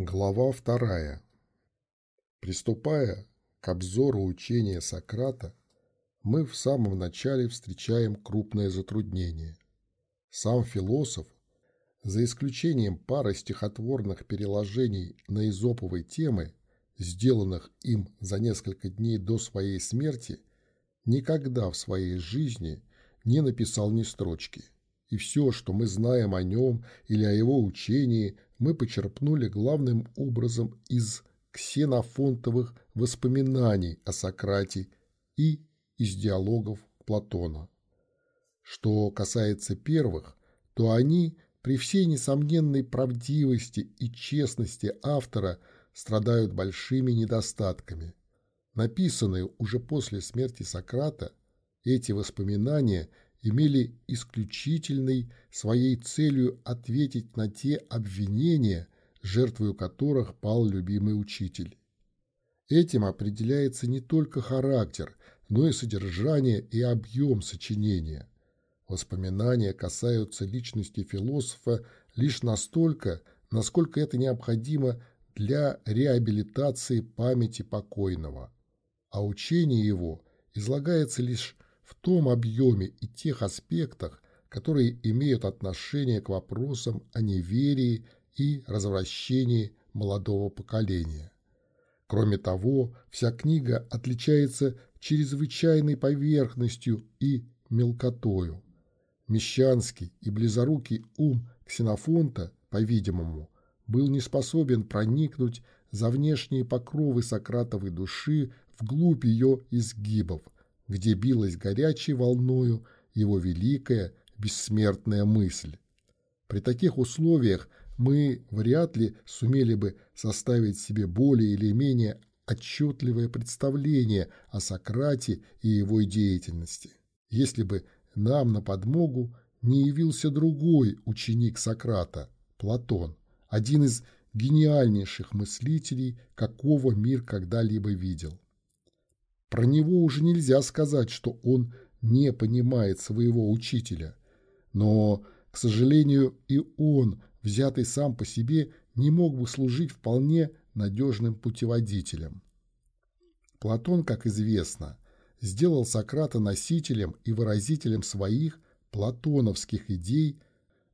Глава вторая. Приступая к обзору учения Сократа, мы в самом начале встречаем крупное затруднение. Сам философ, за исключением пары стихотворных переложений на изоповой темы, сделанных им за несколько дней до своей смерти, никогда в своей жизни не написал ни строчки. И все, что мы знаем о нем или о его учении – мы почерпнули главным образом из ксенофонтовых воспоминаний о Сократе и из диалогов Платона. Что касается первых, то они при всей несомненной правдивости и честности автора страдают большими недостатками. Написанные уже после смерти Сократа, эти воспоминания – имели исключительной своей целью ответить на те обвинения, жертвою которых пал любимый учитель. Этим определяется не только характер, но и содержание и объем сочинения. Воспоминания касаются личности философа лишь настолько, насколько это необходимо для реабилитации памяти покойного, а учение его излагается лишь в том объеме и тех аспектах, которые имеют отношение к вопросам о неверии и развращении молодого поколения. Кроме того, вся книга отличается чрезвычайной поверхностью и мелкотою. Мещанский и близорукий ум Ксенофонта, по-видимому, был не способен проникнуть за внешние покровы Сократовой души вглубь ее изгибов – где билась горячей волною его великая бессмертная мысль. При таких условиях мы вряд ли сумели бы составить себе более или менее отчетливое представление о Сократе и его деятельности, если бы нам на подмогу не явился другой ученик Сократа, Платон, один из гениальнейших мыслителей, какого мир когда-либо видел. Про него уже нельзя сказать, что он не понимает своего учителя. Но, к сожалению, и он, взятый сам по себе, не мог бы служить вполне надежным путеводителем. Платон, как известно, сделал Сократа носителем и выразителем своих платоновских идей.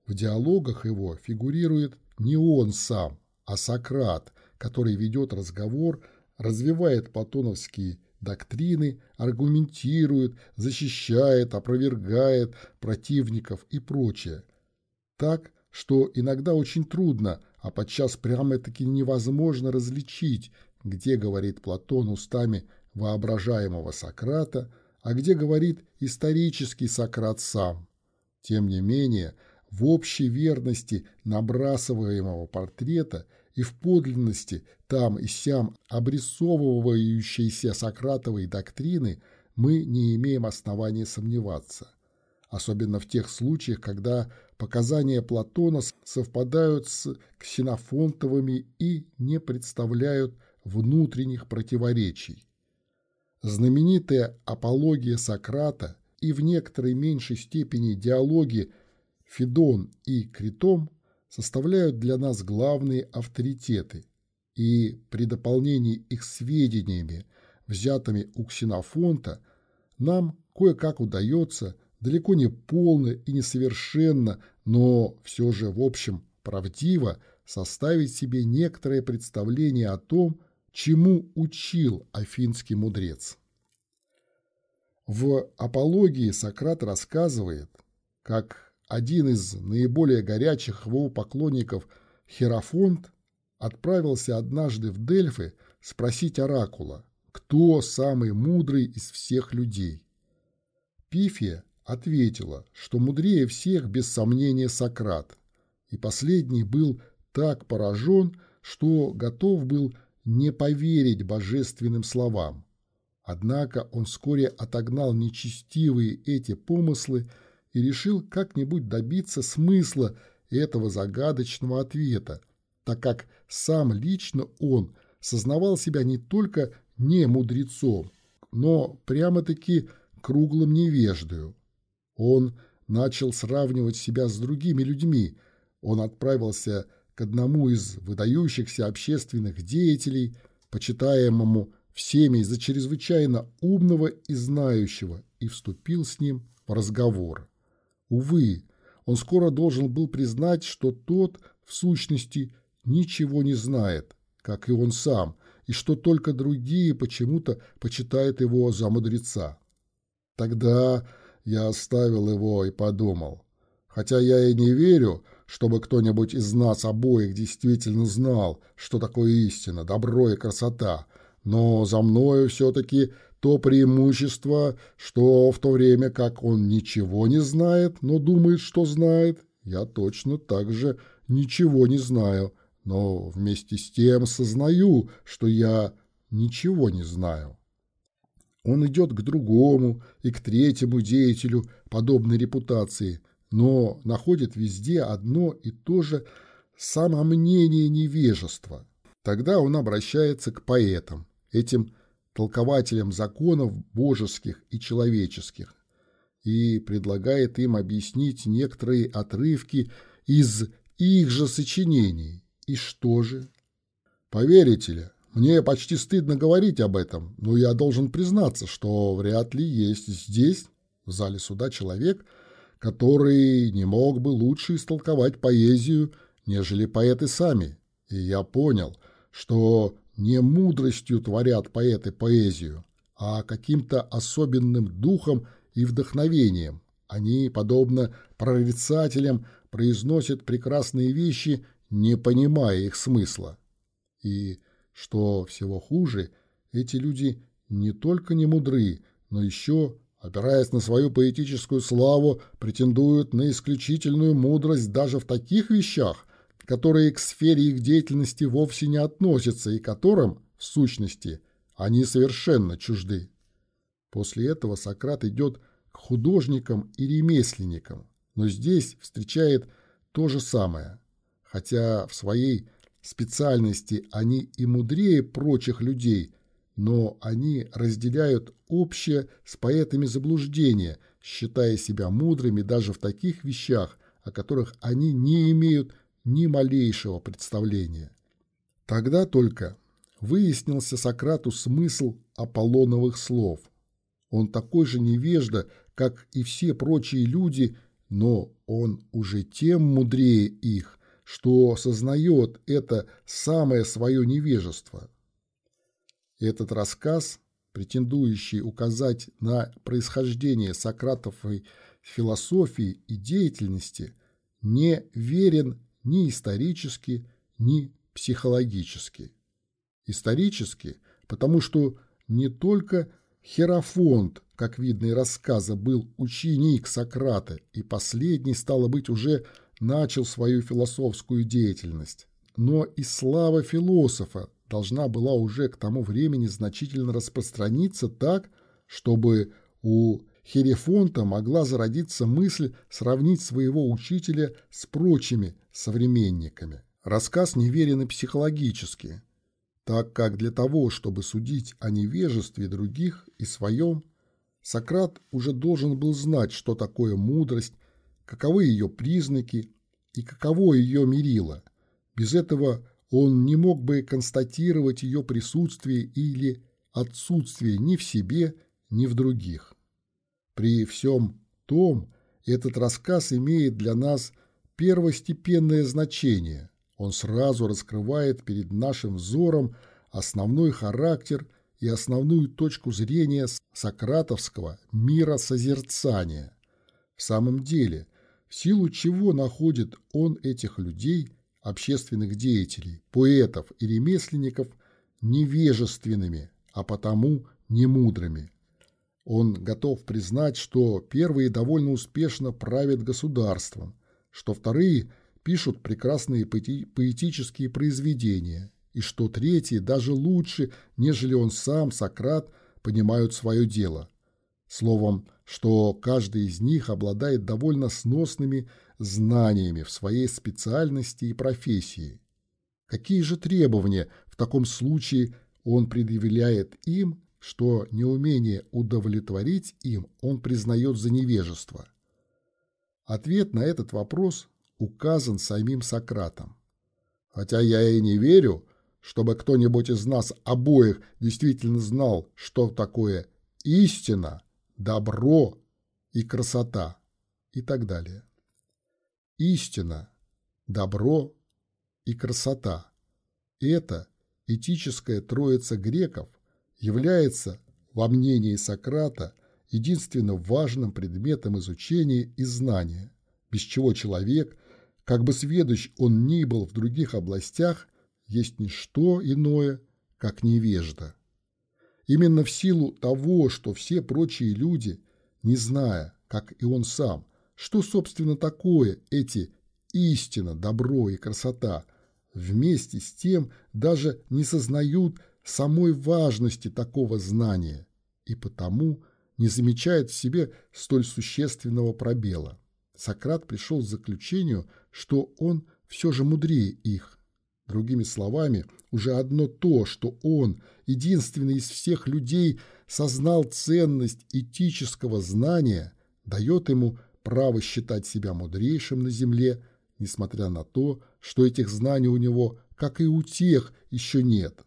В диалогах его фигурирует не он сам, а Сократ, который ведет разговор, развивает платоновские доктрины, аргументирует, защищает, опровергает противников и прочее. Так, что иногда очень трудно, а подчас прямо-таки невозможно различить, где говорит Платон устами воображаемого Сократа, а где говорит исторический Сократ сам. Тем не менее, в общей верности набрасываемого портрета – и в подлинности там и сям обрисовывающейся Сократовой доктрины мы не имеем основания сомневаться. Особенно в тех случаях, когда показания Платона совпадают с ксенофонтовыми и не представляют внутренних противоречий. Знаменитая апология Сократа и в некоторой меньшей степени диалоги Федон и Критом составляют для нас главные авторитеты, и при дополнении их сведениями, взятыми у Ксенофонта, нам кое-как удается, далеко не полно и несовершенно, но все же в общем правдиво, составить себе некоторое представление о том, чему учил афинский мудрец. В апологии Сократ рассказывает, как один из наиболее горячих его поклонников Херафонт отправился однажды в Дельфы спросить оракула, кто самый мудрый из всех людей. Пифия ответила, что мудрее всех без сомнения Сократ, и последний был так поражен, что готов был не поверить божественным словам. Однако он вскоре отогнал нечестивые эти помыслы и решил как-нибудь добиться смысла этого загадочного ответа, так как сам лично он сознавал себя не только не мудрецом, но прямо-таки круглым невеждою. Он начал сравнивать себя с другими людьми, он отправился к одному из выдающихся общественных деятелей, почитаемому всеми за чрезвычайно умного и знающего, и вступил с ним в разговор. Увы, он скоро должен был признать, что тот, в сущности, ничего не знает, как и он сам, и что только другие почему-то почитают его за мудреца. Тогда я оставил его и подумал, хотя я и не верю, чтобы кто-нибудь из нас обоих действительно знал, что такое истина, добро и красота, но за мною все-таки то преимущество, что в то время как он ничего не знает, но думает, что знает, я точно так же ничего не знаю, но вместе с тем сознаю, что я ничего не знаю. Он идет к другому и к третьему деятелю подобной репутации, но находит везде одно и то же самомнение невежества. Тогда он обращается к поэтам, этим толкователям законов божеских и человеческих, и предлагает им объяснить некоторые отрывки из их же сочинений. И что же? Поверите ли, мне почти стыдно говорить об этом, но я должен признаться, что вряд ли есть здесь, в зале суда, человек, который не мог бы лучше истолковать поэзию, нежели поэты сами. И я понял, что не мудростью творят поэты поэзию, а каким-то особенным духом и вдохновением. Они, подобно прорицателям, произносят прекрасные вещи, не понимая их смысла. И, что всего хуже, эти люди не только не мудры, но еще, опираясь на свою поэтическую славу, претендуют на исключительную мудрость даже в таких вещах, которые к сфере их деятельности вовсе не относятся и которым, в сущности, они совершенно чужды. После этого Сократ идет к художникам и ремесленникам, но здесь встречает то же самое, хотя в своей специальности они и мудрее прочих людей, но они разделяют общее с поэтами заблуждение, считая себя мудрыми даже в таких вещах, о которых они не имеют ни малейшего представления. Тогда только выяснился Сократу смысл Аполлоновых слов. Он такой же невежда, как и все прочие люди, но он уже тем мудрее их, что сознает это самое свое невежество. Этот рассказ, претендующий указать на происхождение Сократовой философии и деятельности, не верен ни исторически, ни психологически. Исторически, потому что не только Херафонт, как видно из рассказа, был ученик Сократа, и последний, стало быть, уже начал свою философскую деятельность, но и слава философа должна была уже к тому времени значительно распространиться так, чтобы у Херефонта могла зародиться мысль сравнить своего учителя с прочими современниками. Рассказ неверен и психологически, так как для того, чтобы судить о невежестве других и своем, Сократ уже должен был знать, что такое мудрость, каковы ее признаки и каково ее мерило. Без этого он не мог бы констатировать ее присутствие или отсутствие ни в себе, ни в других. При всем том, этот рассказ имеет для нас первостепенное значение. Он сразу раскрывает перед нашим взором основной характер и основную точку зрения сократовского мира созерцания. В самом деле, в силу чего находит он этих людей, общественных деятелей, поэтов и ремесленников, невежественными, а потому немудрыми. Он готов признать, что первые довольно успешно правят государством, что вторые пишут прекрасные поэтические произведения, и что третьи даже лучше, нежели он сам, Сократ, понимают свое дело. Словом, что каждый из них обладает довольно сносными знаниями в своей специальности и профессии. Какие же требования в таком случае он предъявляет им что неумение удовлетворить им он признает за невежество. Ответ на этот вопрос указан самим Сократом. Хотя я и не верю, чтобы кто-нибудь из нас обоих действительно знал, что такое истина, добро и красота и так далее. Истина, добро и красота – это этическая троица греков является, во мнении Сократа, единственно важным предметом изучения и знания, без чего человек, как бы сведущ он ни был в других областях, есть не что иное, как невежда. Именно в силу того, что все прочие люди, не зная, как и он сам, что, собственно, такое эти истина, добро и красота, вместе с тем даже не сознают самой важности такого знания и потому не замечают в себе столь существенного пробела. Сократ пришел к заключению, что он все же мудрее их. Другими словами, уже одно то, что он, единственный из всех людей, сознал ценность этического знания, дает ему право считать себя мудрейшим на земле, несмотря на то, что этих знаний у него, как и у тех, еще нет.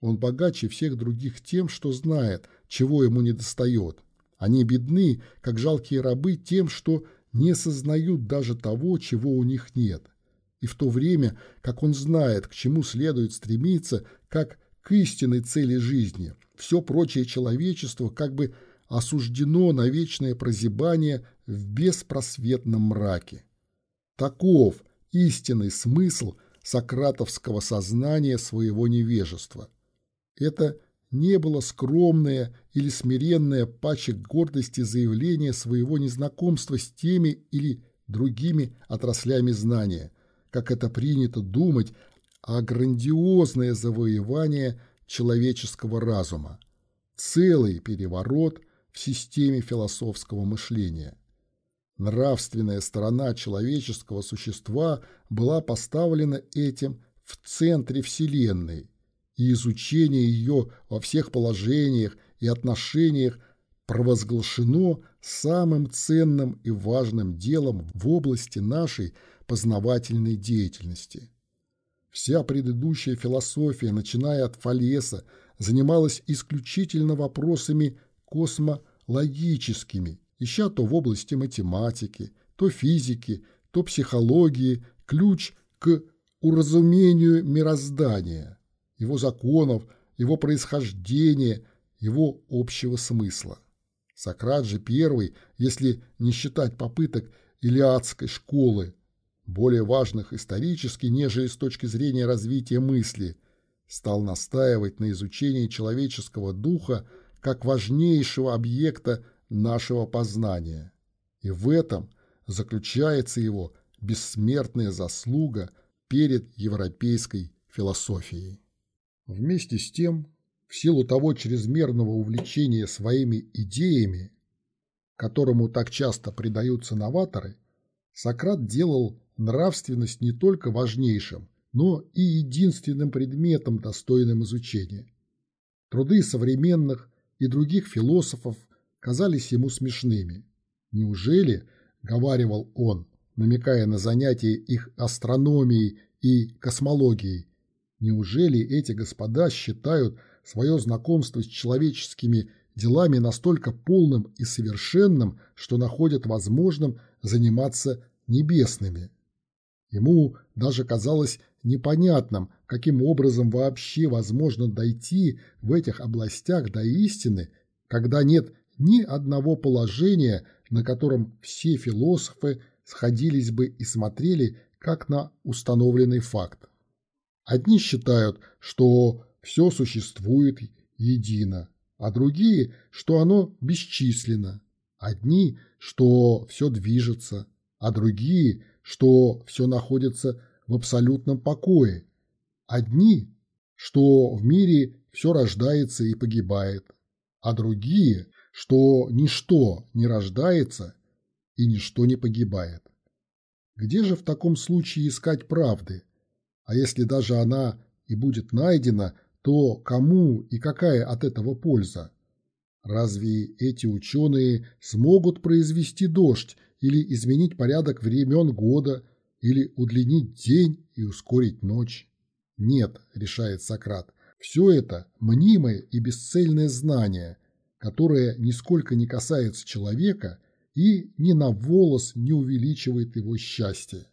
Он богаче всех других тем, что знает, чего ему недостает. Они бедны, как жалкие рабы, тем, что не сознают даже того, чего у них нет. И в то время, как он знает, к чему следует стремиться, как к истинной цели жизни, все прочее человечество как бы осуждено на вечное прозябание в беспросветном мраке. Таков истинный смысл сократовского сознания своего невежества. Это не было скромное или смиренное пачек гордости заявление своего незнакомства с теми или другими отраслями знания, как это принято думать, а грандиозное завоевание человеческого разума, целый переворот в системе философского мышления – Нравственная сторона человеческого существа была поставлена этим в центре Вселенной, и изучение ее во всех положениях и отношениях провозглашено самым ценным и важным делом в области нашей познавательной деятельности. Вся предыдущая философия, начиная от Фалеса, занималась исключительно вопросами космологическими ища то в области математики, то физики, то психологии ключ к уразумению мироздания, его законов, его происхождения, его общего смысла. Сократ же первый, если не считать попыток Илиадской школы, более важных исторически, нежели с точки зрения развития мысли, стал настаивать на изучении человеческого духа как важнейшего объекта нашего познания. И в этом заключается его бессмертная заслуга перед европейской философией. Вместе с тем, в силу того чрезмерного увлечения своими идеями, которому так часто предаются новаторы, Сократ делал нравственность не только важнейшим, но и единственным предметом, достойным изучения. Труды современных и других философов казались ему смешными. Неужели, говаривал он, намекая на занятия их астрономией и космологией, неужели эти господа считают свое знакомство с человеческими делами настолько полным и совершенным, что находят возможным заниматься небесными? Ему даже казалось непонятным, каким образом вообще возможно дойти в этих областях до истины, когда нет ни одного положения, на котором все философы сходились бы и смотрели как на установленный факт. Одни считают, что все существует едино, а другие, что оно бесчисленно. Одни, что все движется, а другие, что все находится в абсолютном покое. Одни, что в мире все рождается и погибает, а другие, что ничто не рождается и ничто не погибает. Где же в таком случае искать правды? А если даже она и будет найдена, то кому и какая от этого польза? Разве эти ученые смогут произвести дождь или изменить порядок времен года, или удлинить день и ускорить ночь. Нет, решает Сократ, все это мнимое и бесцельное знание, которое нисколько не касается человека и ни на волос не увеличивает его счастье.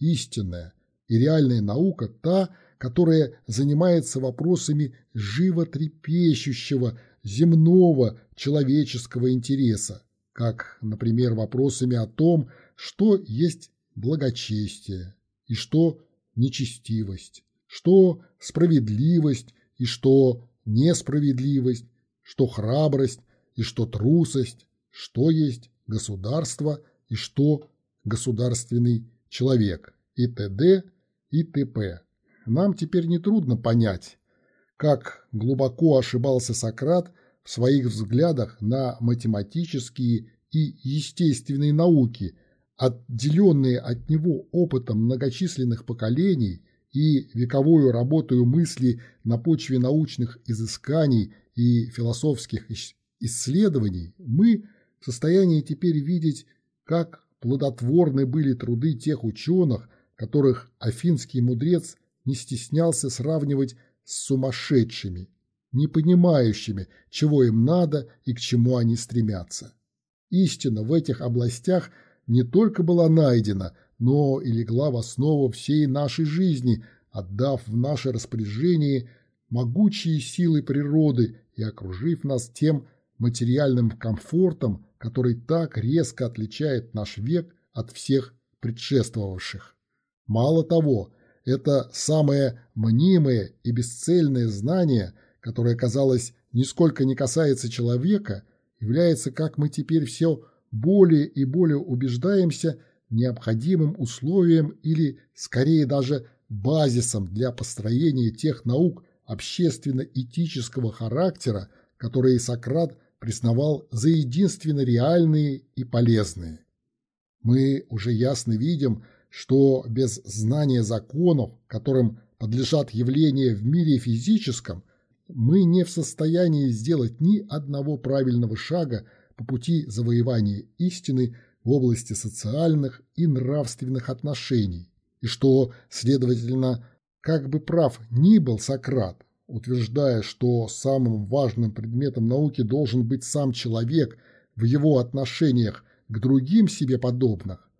Истинная и реальная наука та, которая занимается вопросами животрепещущего земного человеческого интереса, как, например, вопросами о том, что есть благочестие и что нечестивость, что справедливость и что несправедливость, что храбрость и что трусость, что есть государство и что государственный человек и т.д. и т.п. Нам теперь нетрудно понять, как глубоко ошибался Сократ в своих взглядах на математические и естественные науки, отделенные от него опытом многочисленных поколений и вековую работою мысли на почве научных изысканий и философских исследований, мы в состоянии теперь видеть, как плодотворны были труды тех ученых, которых афинский мудрец не стеснялся сравнивать с сумасшедшими, не понимающими, чего им надо и к чему они стремятся. Истина в этих областях не только была найдена, но и легла в основу всей нашей жизни, отдав в наше распоряжение могучие силы природы и окружив нас тем материальным комфортом, который так резко отличает наш век от всех предшествовавших. Мало того, это самое мнимое и бесцельное знание, которое, казалось, нисколько не касается человека, является, как мы теперь все более и более убеждаемся, необходимым условием или, скорее даже, базисом для построения тех наук общественно-этического характера, которые Сократ признавал за единственно реальные и полезные. Мы уже ясно видим, что без знания законов, которым подлежат явления в мире физическом, мы не в состоянии сделать ни одного правильного шага по пути завоевания истины в области социальных и нравственных отношений, и что, следовательно, как бы прав ни был Сократ, утверждая, что самым важным предметом науки должен быть сам человек в его отношениях к другим себе подобных,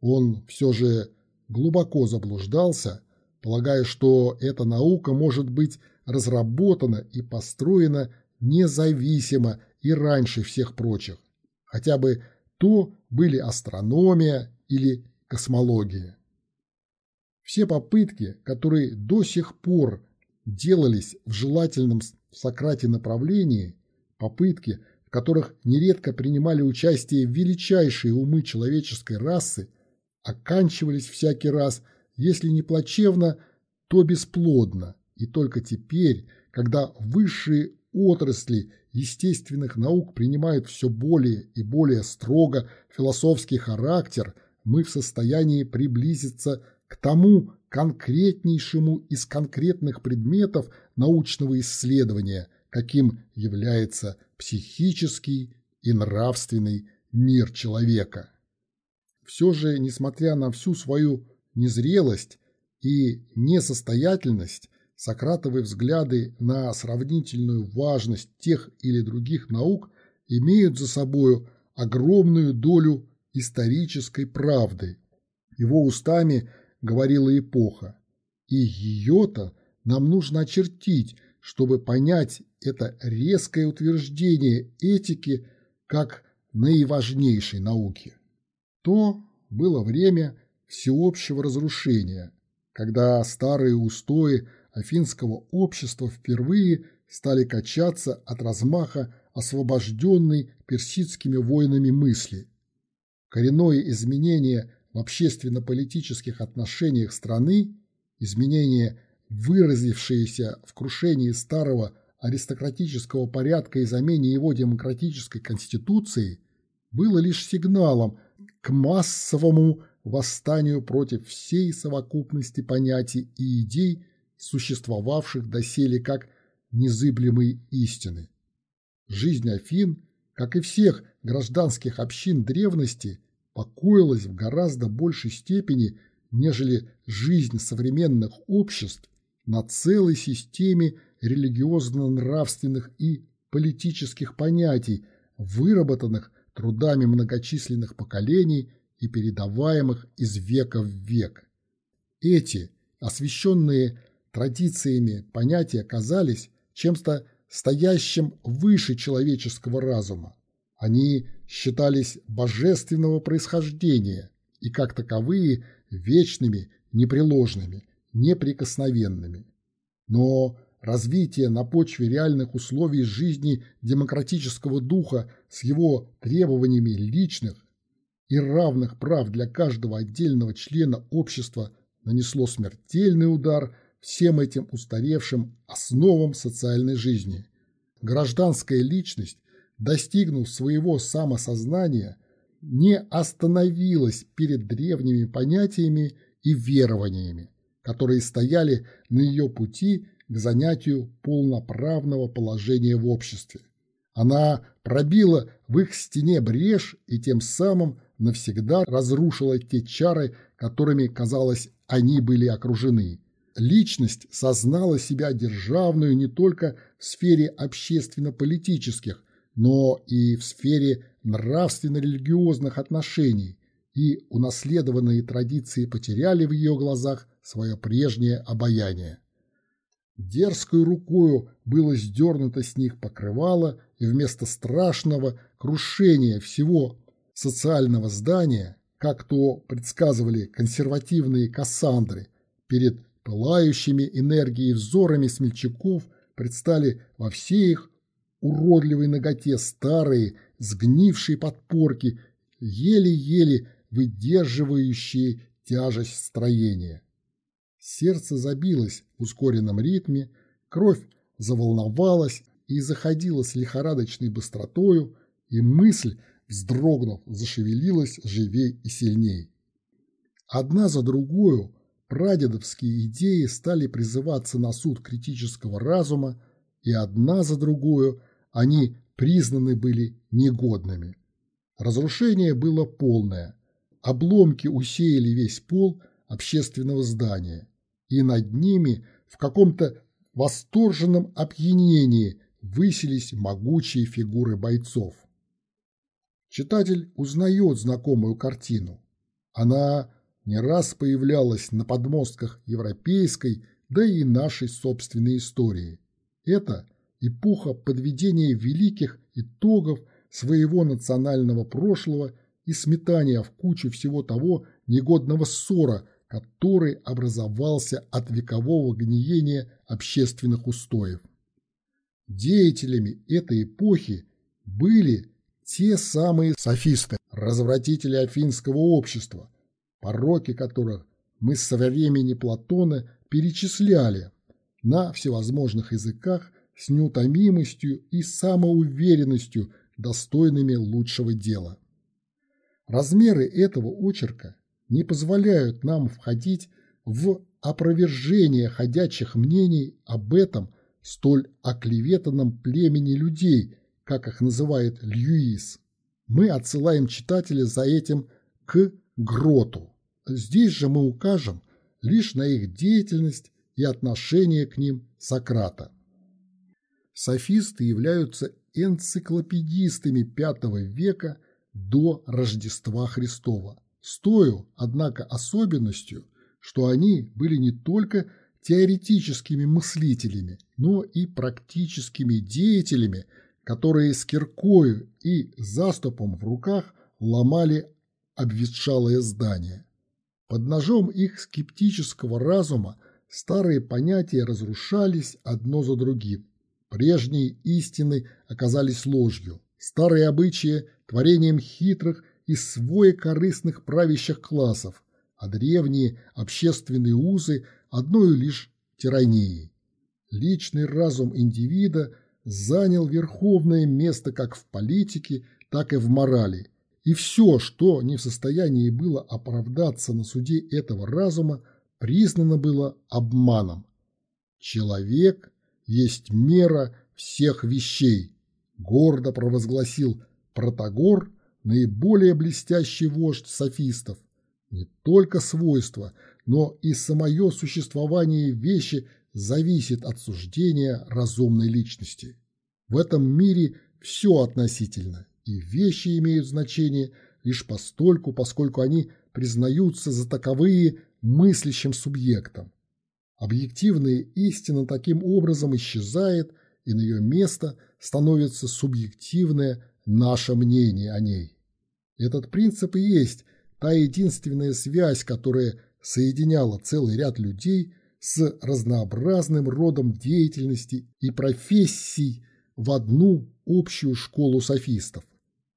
он все же глубоко заблуждался, полагая, что эта наука может быть разработана и построена независимо и раньше всех прочих, хотя бы то были астрономия или космология. Все попытки, которые до сих пор делались в желательном в Сократе направлении, попытки, в которых нередко принимали участие величайшие умы человеческой расы, оканчивались всякий раз, если не плачевно, то бесплодно. И только теперь, когда высшие отрасли естественных наук принимают все более и более строго философский характер, мы в состоянии приблизиться к тому конкретнейшему из конкретных предметов научного исследования, каким является психический и нравственный мир человека. Все же, несмотря на всю свою незрелость и несостоятельность, Сократовы взгляды на сравнительную важность тех или других наук имеют за собою огромную долю исторической правды. Его устами говорила эпоха, и ее-то нам нужно очертить, чтобы понять это резкое утверждение этики как наиважнейшей науки. То было время всеобщего разрушения, когда старые устои афинского общества впервые стали качаться от размаха освобожденной персидскими войнами мысли. Коренное изменение в общественно-политических отношениях страны, изменение, выразившееся в крушении старого аристократического порядка и замене его демократической конституцией, было лишь сигналом к массовому восстанию против всей совокупности понятий и идей, существовавших доселе как незыблемые истины. Жизнь Афин, как и всех гражданских общин древности, покоилась в гораздо большей степени нежели жизнь современных обществ на целой системе религиозно-нравственных и политических понятий, выработанных трудами многочисленных поколений и передаваемых из века в век. Эти, освященные традициями понятия, казались чем-то стоящим выше человеческого разума. Они считались божественного происхождения и, как таковые, вечными, непреложными, неприкосновенными. Но развитие на почве реальных условий жизни демократического духа с его требованиями личных и равных прав для каждого отдельного члена общества нанесло смертельный удар всем этим устаревшим основам социальной жизни. Гражданская личность, достигнув своего самосознания, не остановилась перед древними понятиями и верованиями, которые стояли на ее пути к занятию полноправного положения в обществе. Она пробила в их стене брешь и тем самым навсегда разрушила те чары, которыми, казалось, они были окружены. Личность сознала себя державную не только в сфере общественно-политических, но и в сфере нравственно-религиозных отношений, и унаследованные традиции потеряли в ее глазах свое прежнее обаяние. Дерзкой рукою было сдернуто с них покрывало, и вместо страшного крушения всего социального здания, как то предсказывали консервативные Кассандры, перед пылающими энергией взорами смельчаков предстали во всей их уродливой ноготе старые, сгнившие подпорки, еле-еле выдерживающие тяжесть строения. Сердце забилось в ускоренном ритме, кровь заволновалась и заходила с лихорадочной быстротою, и мысль, вздрогнув, зашевелилась живей и сильней. Одна за другую прадедовские идеи стали призываться на суд критического разума, и одна за другую они признаны были негодными. Разрушение было полное. Обломки усеяли весь пол общественного здания и над ними в каком-то восторженном опьянении высились могучие фигуры бойцов. Читатель узнает знакомую картину. Она не раз появлялась на подмостках европейской, да и нашей собственной истории. Это эпоха подведения великих итогов своего национального прошлого и сметания в кучу всего того негодного ссора, который образовался от векового гниения общественных устоев. Деятелями этой эпохи были те самые софисты, развратители афинского общества, пороки которых мы со времени Платона перечисляли на всевозможных языках с неутомимостью и самоуверенностью, достойными лучшего дела. Размеры этого очерка не позволяют нам входить в опровержение ходячих мнений об этом столь оклеветанном племени людей, как их называет Льюис. Мы отсылаем читателя за этим к Гроту. Здесь же мы укажем лишь на их деятельность и отношение к ним Сократа. Софисты являются энциклопедистами V века до Рождества Христова с тою, однако, особенностью, что они были не только теоретическими мыслителями, но и практическими деятелями, которые с киркою и заступом в руках ломали обветшалое здание. Под ножом их скептического разума старые понятия разрушались одно за другим. Прежние истины оказались ложью, старые обычаи – творением хитрых и своекорыстных правящих классов, а древние общественные узы одной лишь тиранией. Личный разум индивида занял верховное место как в политике, так и в морали, и все, что не в состоянии было оправдаться на суде этого разума, признано было обманом. Человек есть мера всех вещей, гордо провозгласил Протагор наиболее блестящий вождь софистов, Не только свойства, но и самое существование вещи зависит от суждения разумной личности. В этом мире все относительно, и вещи имеют значение лишь постольку, поскольку они признаются за таковые мыслящим субъектом. Объективная истина таким образом исчезает, и на ее место становится субъективное наше мнение о ней. Этот принцип и есть та единственная связь, которая соединяла целый ряд людей с разнообразным родом деятельности и профессий в одну общую школу софистов.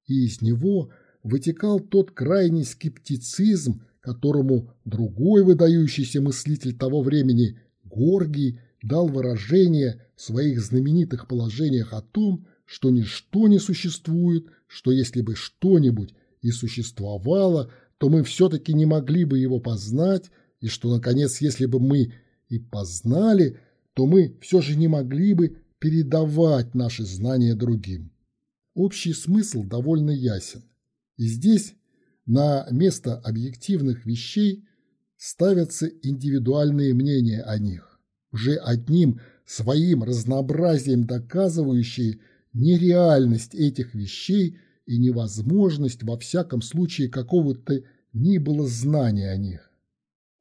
И из него вытекал тот крайний скептицизм, которому другой выдающийся мыслитель того времени, Горгий, дал выражение в своих знаменитых положениях о том, что ничто не существует, что если бы что-нибудь и существовало, то мы все-таки не могли бы его познать, и что, наконец, если бы мы и познали, то мы все же не могли бы передавать наши знания другим. Общий смысл довольно ясен. И здесь на место объективных вещей ставятся индивидуальные мнения о них, уже одним своим разнообразием доказывающие нереальность этих вещей и невозможность во всяком случае какого-то ни было знания о них.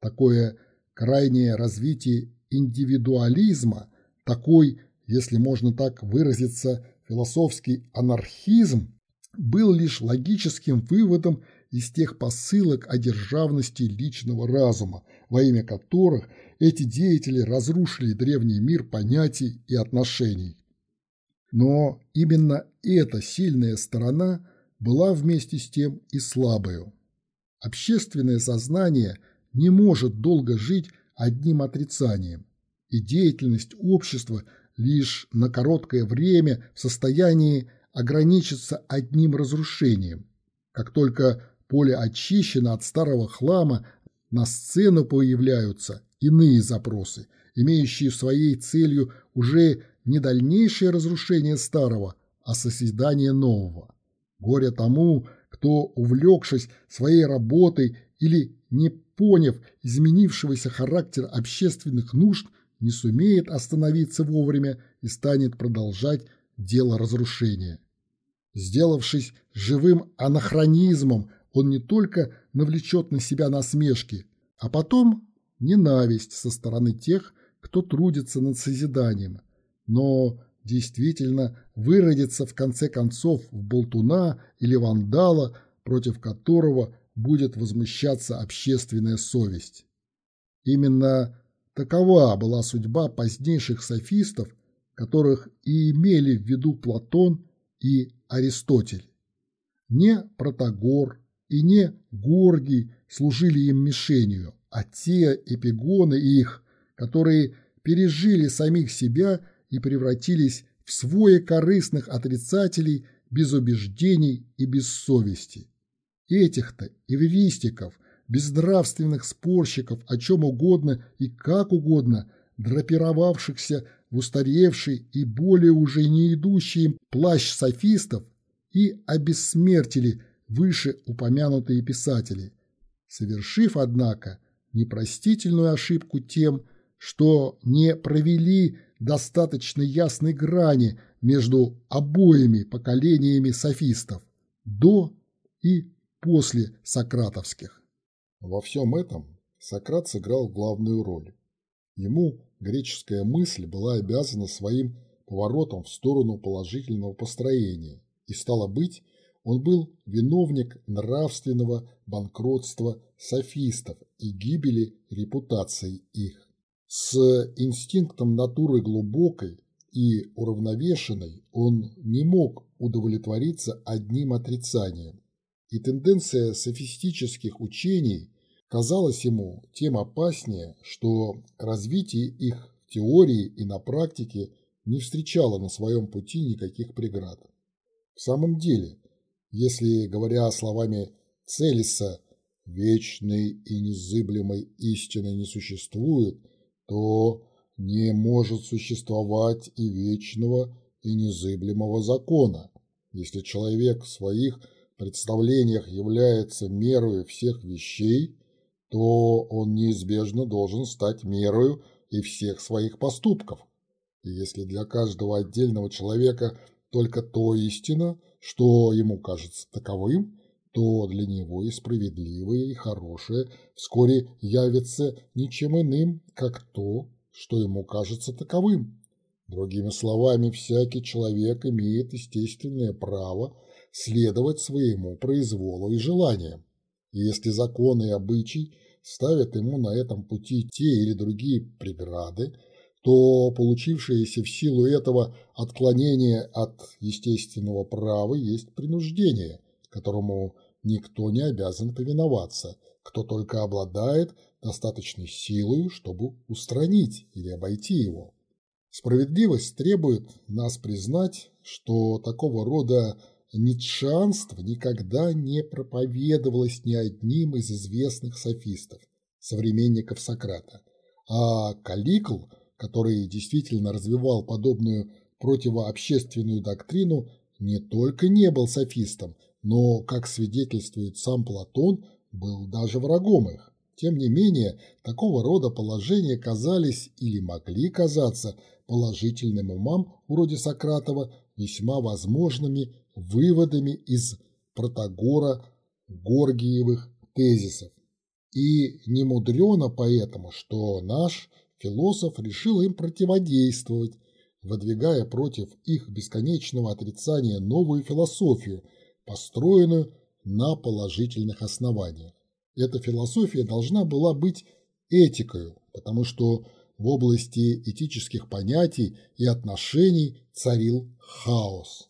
Такое крайнее развитие индивидуализма, такой, если можно так выразиться, философский анархизм был лишь логическим выводом из тех посылок о державности личного разума, во имя которых эти деятели разрушили древний мир понятий и отношений. Но именно эта сильная сторона была вместе с тем и слабою. Общественное сознание не может долго жить одним отрицанием, и деятельность общества лишь на короткое время в состоянии ограничиться одним разрушением. Как только поле очищено от старого хлама, на сцену появляются иные запросы, имеющие своей целью уже не дальнейшее разрушение старого, а созидание нового. Горе тому, кто, увлекшись своей работой или не поняв изменившегося характера общественных нужд, не сумеет остановиться вовремя и станет продолжать дело разрушения. Сделавшись живым анахронизмом, он не только навлечет на себя насмешки, а потом ненависть со стороны тех, кто трудится над созиданием, но действительно выродится в конце концов в болтуна или вандала, против которого будет возмущаться общественная совесть. Именно такова была судьба позднейших софистов, которых и имели в виду Платон и Аристотель. Не Протагор и не Горгий служили им мишенью, а те эпигоны их, которые пережили самих себя и превратились в своекорыстных отрицателей без убеждений и без совести. Этих-то эвристиков, безнравственных спорщиков о чем угодно и как угодно, драпировавшихся в устаревший и более уже не идущий им плащ софистов, и обессмертили выше упомянутые писатели, совершив, однако, непростительную ошибку тем, что не провели достаточно ясной грани между обоими поколениями софистов до и после сократовских. Во всем этом Сократ сыграл главную роль. Ему греческая мысль была обязана своим поворотом в сторону положительного построения, и стало быть, он был виновник нравственного банкротства софистов и гибели репутации их. С инстинктом натуры глубокой и уравновешенной он не мог удовлетвориться одним отрицанием, и тенденция софистических учений казалась ему тем опаснее, что развитие их в теории и на практике не встречало на своем пути никаких преград. В самом деле, если, говоря словами Целиса, вечной и незыблемой истины не существует, то не может существовать и вечного и незыблемого закона. Если человек в своих представлениях является мерой всех вещей, то он неизбежно должен стать мерою и всех своих поступков. И если для каждого отдельного человека только то истина, что ему кажется таковым, то для него и справедливое, и хорошее вскоре явится ничем иным, как то, что ему кажется таковым. Другими словами, всякий человек имеет естественное право следовать своему произволу и желаниям. И если законы и обычаи ставят ему на этом пути те или другие преграды, то получившееся в силу этого отклонение от естественного права есть принуждение, которому никто не обязан повиноваться, кто только обладает достаточной силой, чтобы устранить или обойти его. Справедливость требует нас признать, что такого рода ницшанство никогда не проповедовалось ни одним из известных софистов, современников Сократа, а Каликл, который действительно развивал подобную противообщественную доктрину, не только не был софистом, но, как свидетельствует сам Платон, был даже врагом их. Тем не менее, такого рода положения казались или могли казаться положительным умам вроде Сократова весьма возможными выводами из Протагора Горгиевых тезисов. И не мудрено поэтому, что наш философ решил им противодействовать, выдвигая против их бесконечного отрицания новую философию, построенную на положительных основаниях. Эта философия должна была быть этикою, потому что в области этических понятий и отношений царил хаос.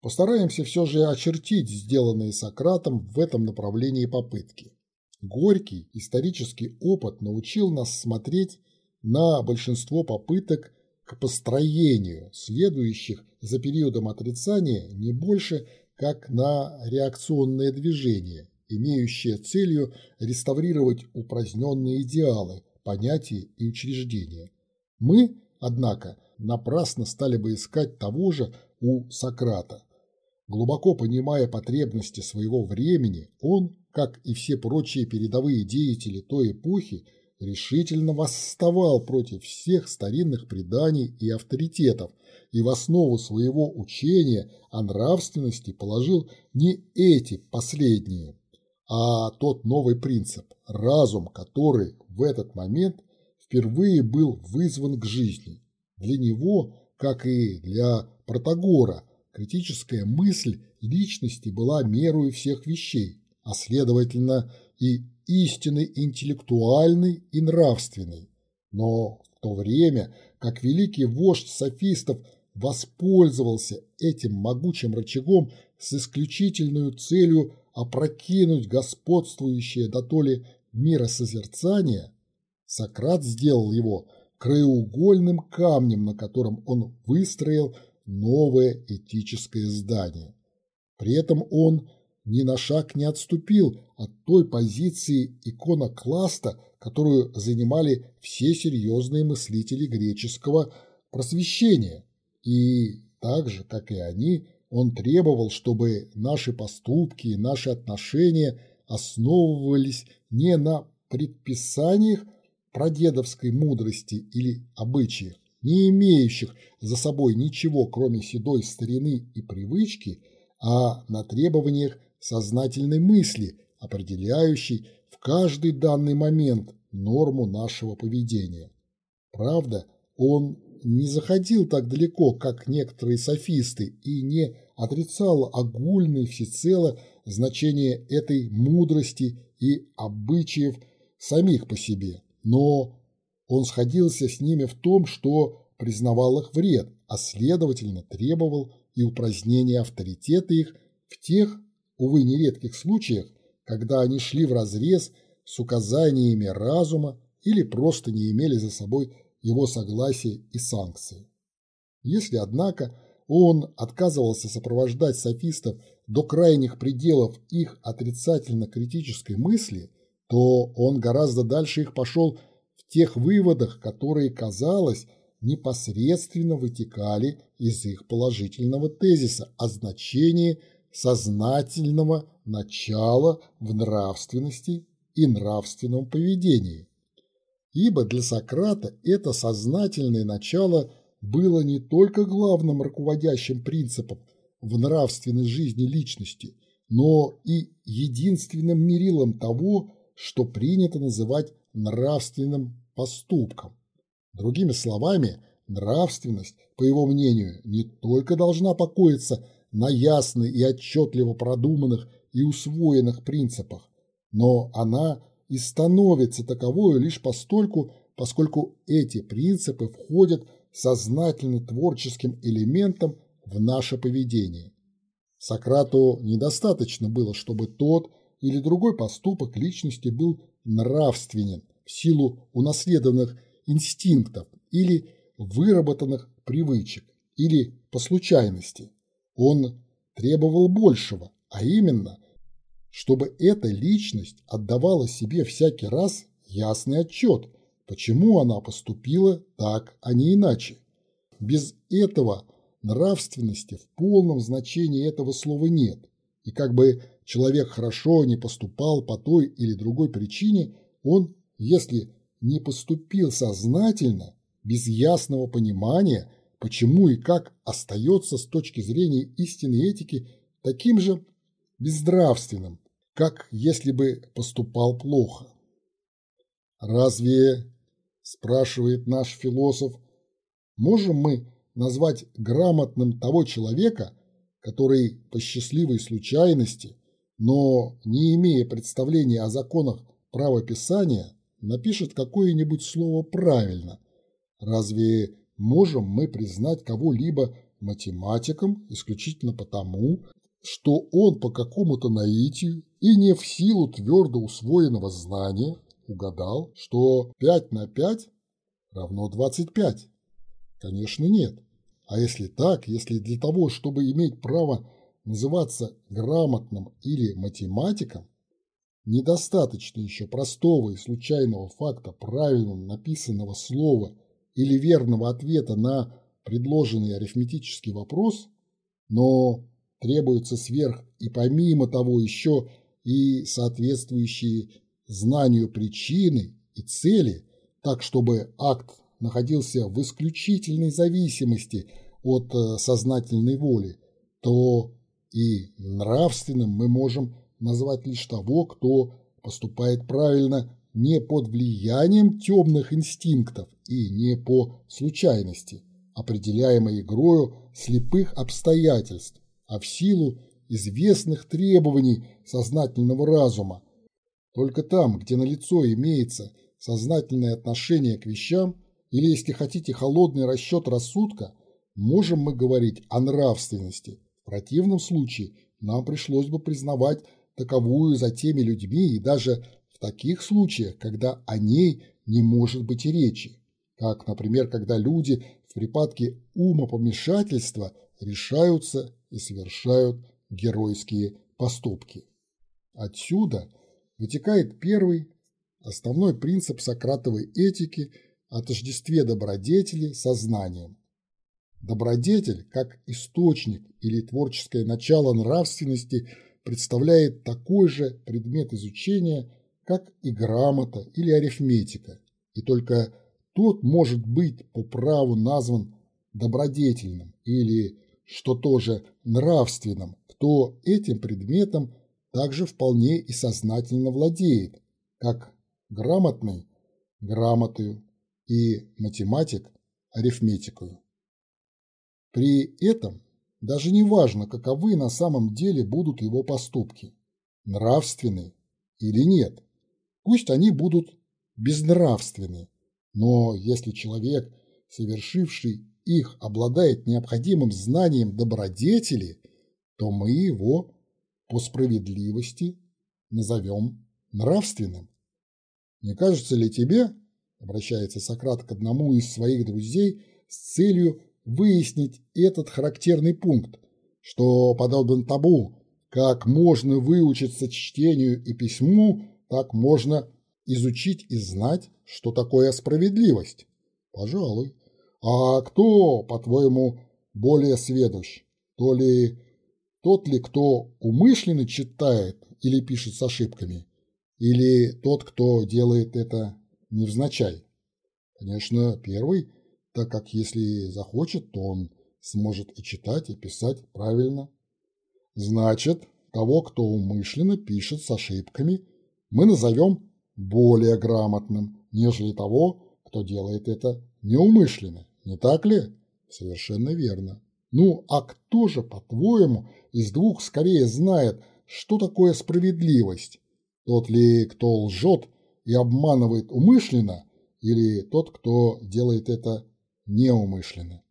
Постараемся все же очертить сделанные Сократом в этом направлении попытки. Горький исторический опыт научил нас смотреть на большинство попыток к построению, следующих за периодом отрицания не больше, как на реакционное движение, имеющее целью реставрировать упраздненные идеалы, понятия и учреждения. Мы, однако, напрасно стали бы искать того же у Сократа. Глубоко понимая потребности своего времени, он, как и все прочие передовые деятели той эпохи, решительно восставал против всех старинных преданий и авторитетов и в основу своего учения о нравственности положил не эти последние, а тот новый принцип – разум, который в этот момент впервые был вызван к жизни. Для него, как и для Протагора – Критическая мысль личности была мерой всех вещей, а следовательно и истины интеллектуальной и нравственной. Но в то время, как великий вождь софистов воспользовался этим могучим рычагом с исключительной целью опрокинуть господствующее дотоле миросозерцание, Сократ сделал его краеугольным камнем, на котором он выстроил новое этическое здание. При этом он ни на шаг не отступил от той позиции иконокласта, которую занимали все серьезные мыслители греческого просвещения. И так же, как и они, он требовал, чтобы наши поступки и наши отношения основывались не на предписаниях прадедовской мудрости или обычаях, не имеющих за собой ничего, кроме седой старины и привычки, а на требованиях сознательной мысли, определяющей в каждый данный момент норму нашего поведения. Правда, он не заходил так далеко, как некоторые софисты, и не отрицал огульное всецело значение этой мудрости и обычаев самих по себе, но он сходился с ними в том, что признавал их вред, а следовательно требовал и упразднения авторитета их в тех, увы, нередких случаях, когда они шли вразрез с указаниями разума или просто не имели за собой его согласия и санкции. Если, однако, он отказывался сопровождать софистов до крайних пределов их отрицательно-критической мысли, то он гораздо дальше их пошел в тех выводах, которые, казалось, непосредственно вытекали из их положительного тезиса о значении сознательного начала в нравственности и нравственном поведении. Ибо для Сократа это сознательное начало было не только главным руководящим принципом в нравственной жизни личности, но и единственным мерилом того, что принято называть нравственным поступком. Другими словами, нравственность, по его мнению, не только должна покоиться на ясно и отчетливо продуманных и усвоенных принципах, но она и становится таковой лишь постольку, поскольку эти принципы входят сознательно творческим элементом в наше поведение. Сократу недостаточно было, чтобы тот или другой поступок личности был нравственен в силу унаследованных инстинктов или выработанных привычек, или по случайности. Он требовал большего, а именно, чтобы эта личность отдавала себе всякий раз ясный отчет, почему она поступила так, а не иначе. Без этого нравственности в полном значении этого слова нет. И как бы человек хорошо не поступал по той или другой причине, он, если не поступил сознательно, без ясного понимания, почему и как остается с точки зрения истинной этики таким же безнравственным, как если бы поступал плохо. Разве, спрашивает наш философ, можем мы назвать грамотным того человека, который по счастливой случайности, но не имея представления о законах правописания, напишет какое-нибудь слово правильно. Разве можем мы признать кого-либо математиком исключительно потому, что он по какому-то наитию и не в силу твердо усвоенного знания угадал, что 5 на 5 равно 25? Конечно, нет. А если так, если для того, чтобы иметь право называться грамотным или математиком, недостаточно еще простого и случайного факта правильно написанного слова или верного ответа на предложенный арифметический вопрос, но требуется сверх и помимо того еще и соответствующие знанию причины и цели, так чтобы акт находился в исключительной зависимости от э, сознательной воли, то и нравственным мы можем назвать лишь того, кто поступает правильно не под влиянием темных инстинктов и не по случайности, определяемой игрою слепых обстоятельств, а в силу известных требований сознательного разума. Только там, где налицо имеется сознательное отношение к вещам, или, если хотите, холодный расчет рассудка, можем мы говорить о нравственности. В противном случае нам пришлось бы признавать таковую за теми людьми и даже таких случаях, когда о ней не может быть и речи. Как, например, когда люди в припадке умопомешательства решаются и совершают геройские поступки. Отсюда вытекает первый, основной принцип Сократовой этики – о тождестве добродетели со знанием. Добродетель, как источник или творческое начало нравственности, представляет такой же предмет изучения, как и грамота или арифметика, и только тот может быть по праву назван добродетельным или, что тоже, нравственным, кто этим предметом также вполне и сознательно владеет, как грамотный – грамотою, и математик – арифметикою. При этом даже не важно, каковы на самом деле будут его поступки, нравственные или нет. Пусть они будут безнравственны, но если человек, совершивший их, обладает необходимым знанием добродетели, то мы его по справедливости назовем нравственным. Не кажется ли тебе, обращается Сократ к одному из своих друзей с целью выяснить этот характерный пункт, что подобен табу, как можно выучиться чтению и письму, так можно изучить и знать, что такое справедливость. Пожалуй. А кто, по-твоему, более сведущ? То ли тот ли, кто умышленно читает или пишет с ошибками, или тот, кто делает это невзначай? Конечно, первый, так как если захочет, то он сможет и читать, и писать правильно. Значит, того, кто умышленно пишет с ошибками, мы назовем более грамотным, нежели того, кто делает это неумышленно. Не так ли? Совершенно верно. Ну, а кто же, по-твоему, из двух скорее знает, что такое справедливость? Тот ли, кто лжет и обманывает умышленно, или тот, кто делает это неумышленно?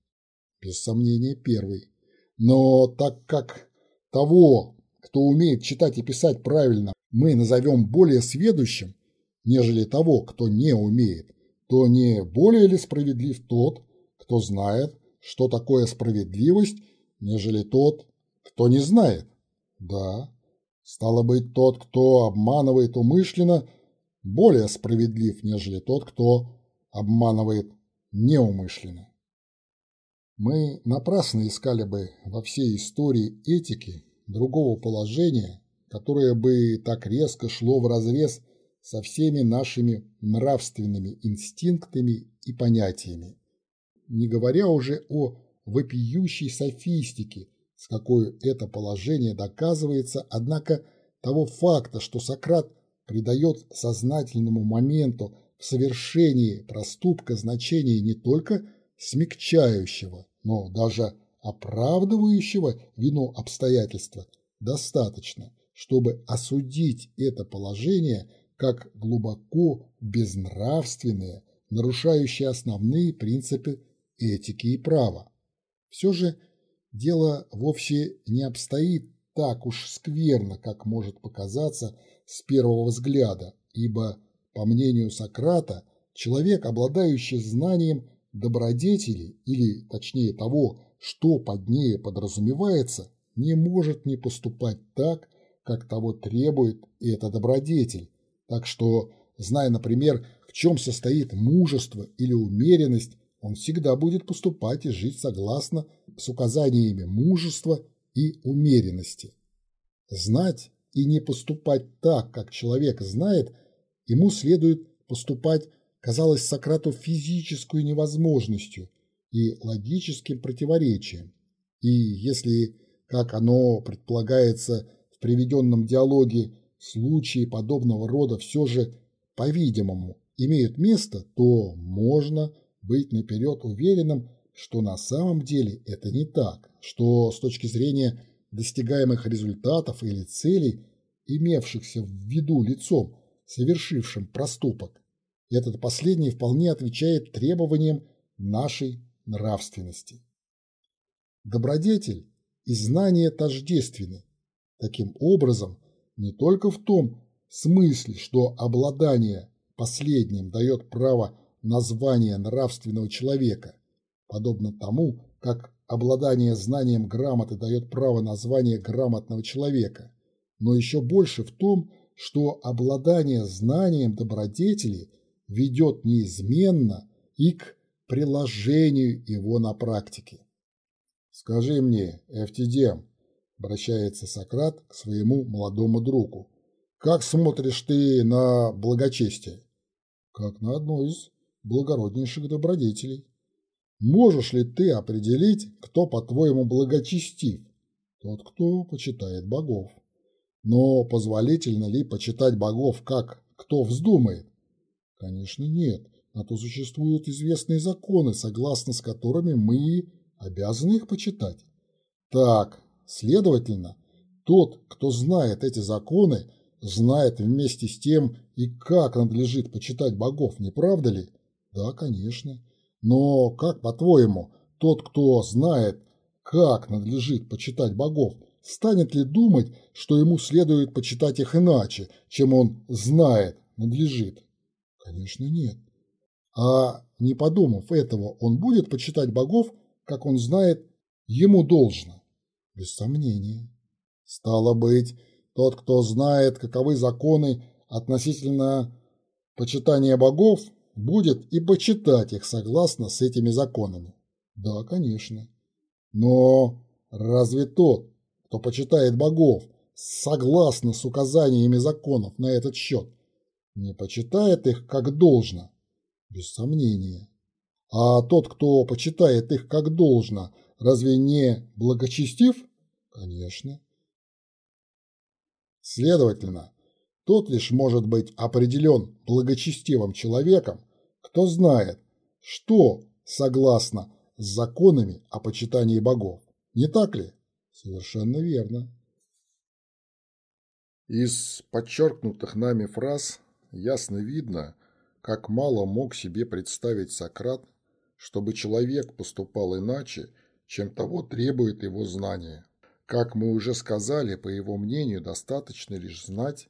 Без сомнения, первый. Но так как того, кто умеет читать и писать правильно, мы назовем более сведущим, нежели того, кто не умеет, то не более ли справедлив тот, кто знает, что такое справедливость, нежели тот, кто не знает? Да, стало быть, тот, кто обманывает умышленно, более справедлив, нежели тот, кто обманывает неумышленно. Мы напрасно искали бы во всей истории этики другого положения, которое бы так резко шло вразрез со всеми нашими нравственными инстинктами и понятиями не говоря уже о вопиющей софистике, с какой это положение доказывается, однако того факта, что Сократ придает сознательному моменту в совершении проступка значение не только смягчающего, но даже оправдывающего вину обстоятельства, достаточно, чтобы осудить это положение как глубоко безнравственное, нарушающее основные принципы этики и права. Все же дело вовсе не обстоит так уж скверно, как может показаться с первого взгляда, ибо, по мнению Сократа, человек, обладающий знанием добродетели, или, точнее, того, что под ней подразумевается, не может не поступать так, как того требует эта добродетель. Так что, зная, например, в чем состоит мужество или умеренность, он всегда будет поступать и жить согласно с указаниями мужества и умеренности. Знать и не поступать так, как человек знает, ему следует поступать, казалось Сократу, физической невозможностью и логическим противоречием. И если, как оно предполагается в приведенном диалоге, случаи подобного рода все же, по-видимому, имеют место, то можно – быть наперед уверенным, что на самом деле это не так, что с точки зрения достигаемых результатов или целей, имевшихся в виду лицом, совершившим проступок, этот последний вполне отвечает требованиям нашей нравственности. Добродетель и знание тождественны. Таким образом, не только в том смысле, что обладание последним дает право название нравственного человека, подобно тому, как обладание знанием грамоты дает право названия грамотного человека, но еще больше в том, что обладание знанием добродетели ведет неизменно и к приложению его на практике. «Скажи мне, Эфтидем», – обращается Сократ к своему молодому другу, – «как смотришь ты на благочестие?» «Как на одно из благороднейших добродетелей. Можешь ли ты определить, кто, по-твоему, благочестив? Тот, кто почитает богов. Но позволительно ли почитать богов, как кто вздумает? Конечно, нет. На то существуют известные законы, согласно с которыми мы обязаны их почитать. Так, следовательно, тот, кто знает эти законы, знает вместе с тем и как надлежит почитать богов, не правда ли? Да, конечно. Но как, по-твоему, тот, кто знает, как надлежит почитать богов, станет ли думать, что ему следует почитать их иначе, чем он знает, надлежит? Конечно, нет. А не подумав этого, он будет почитать богов, как он знает, ему должно? Без сомнения. Стало быть, тот, кто знает, каковы законы относительно почитания богов, будет и почитать их согласно с этими законами. Да, конечно. Но разве тот, кто почитает богов, согласна с указаниями законов на этот счет, не почитает их как должно? Без сомнения. А тот, кто почитает их как должно, разве не благочестив? Конечно. Следовательно, тот лишь может быть определен благочестивым человеком, кто знает, что согласно с законами о почитании богов. Не так ли? Совершенно верно. Из подчеркнутых нами фраз ясно видно, как мало мог себе представить Сократ, чтобы человек поступал иначе, чем того требует его знание. Как мы уже сказали, по его мнению, достаточно лишь знать,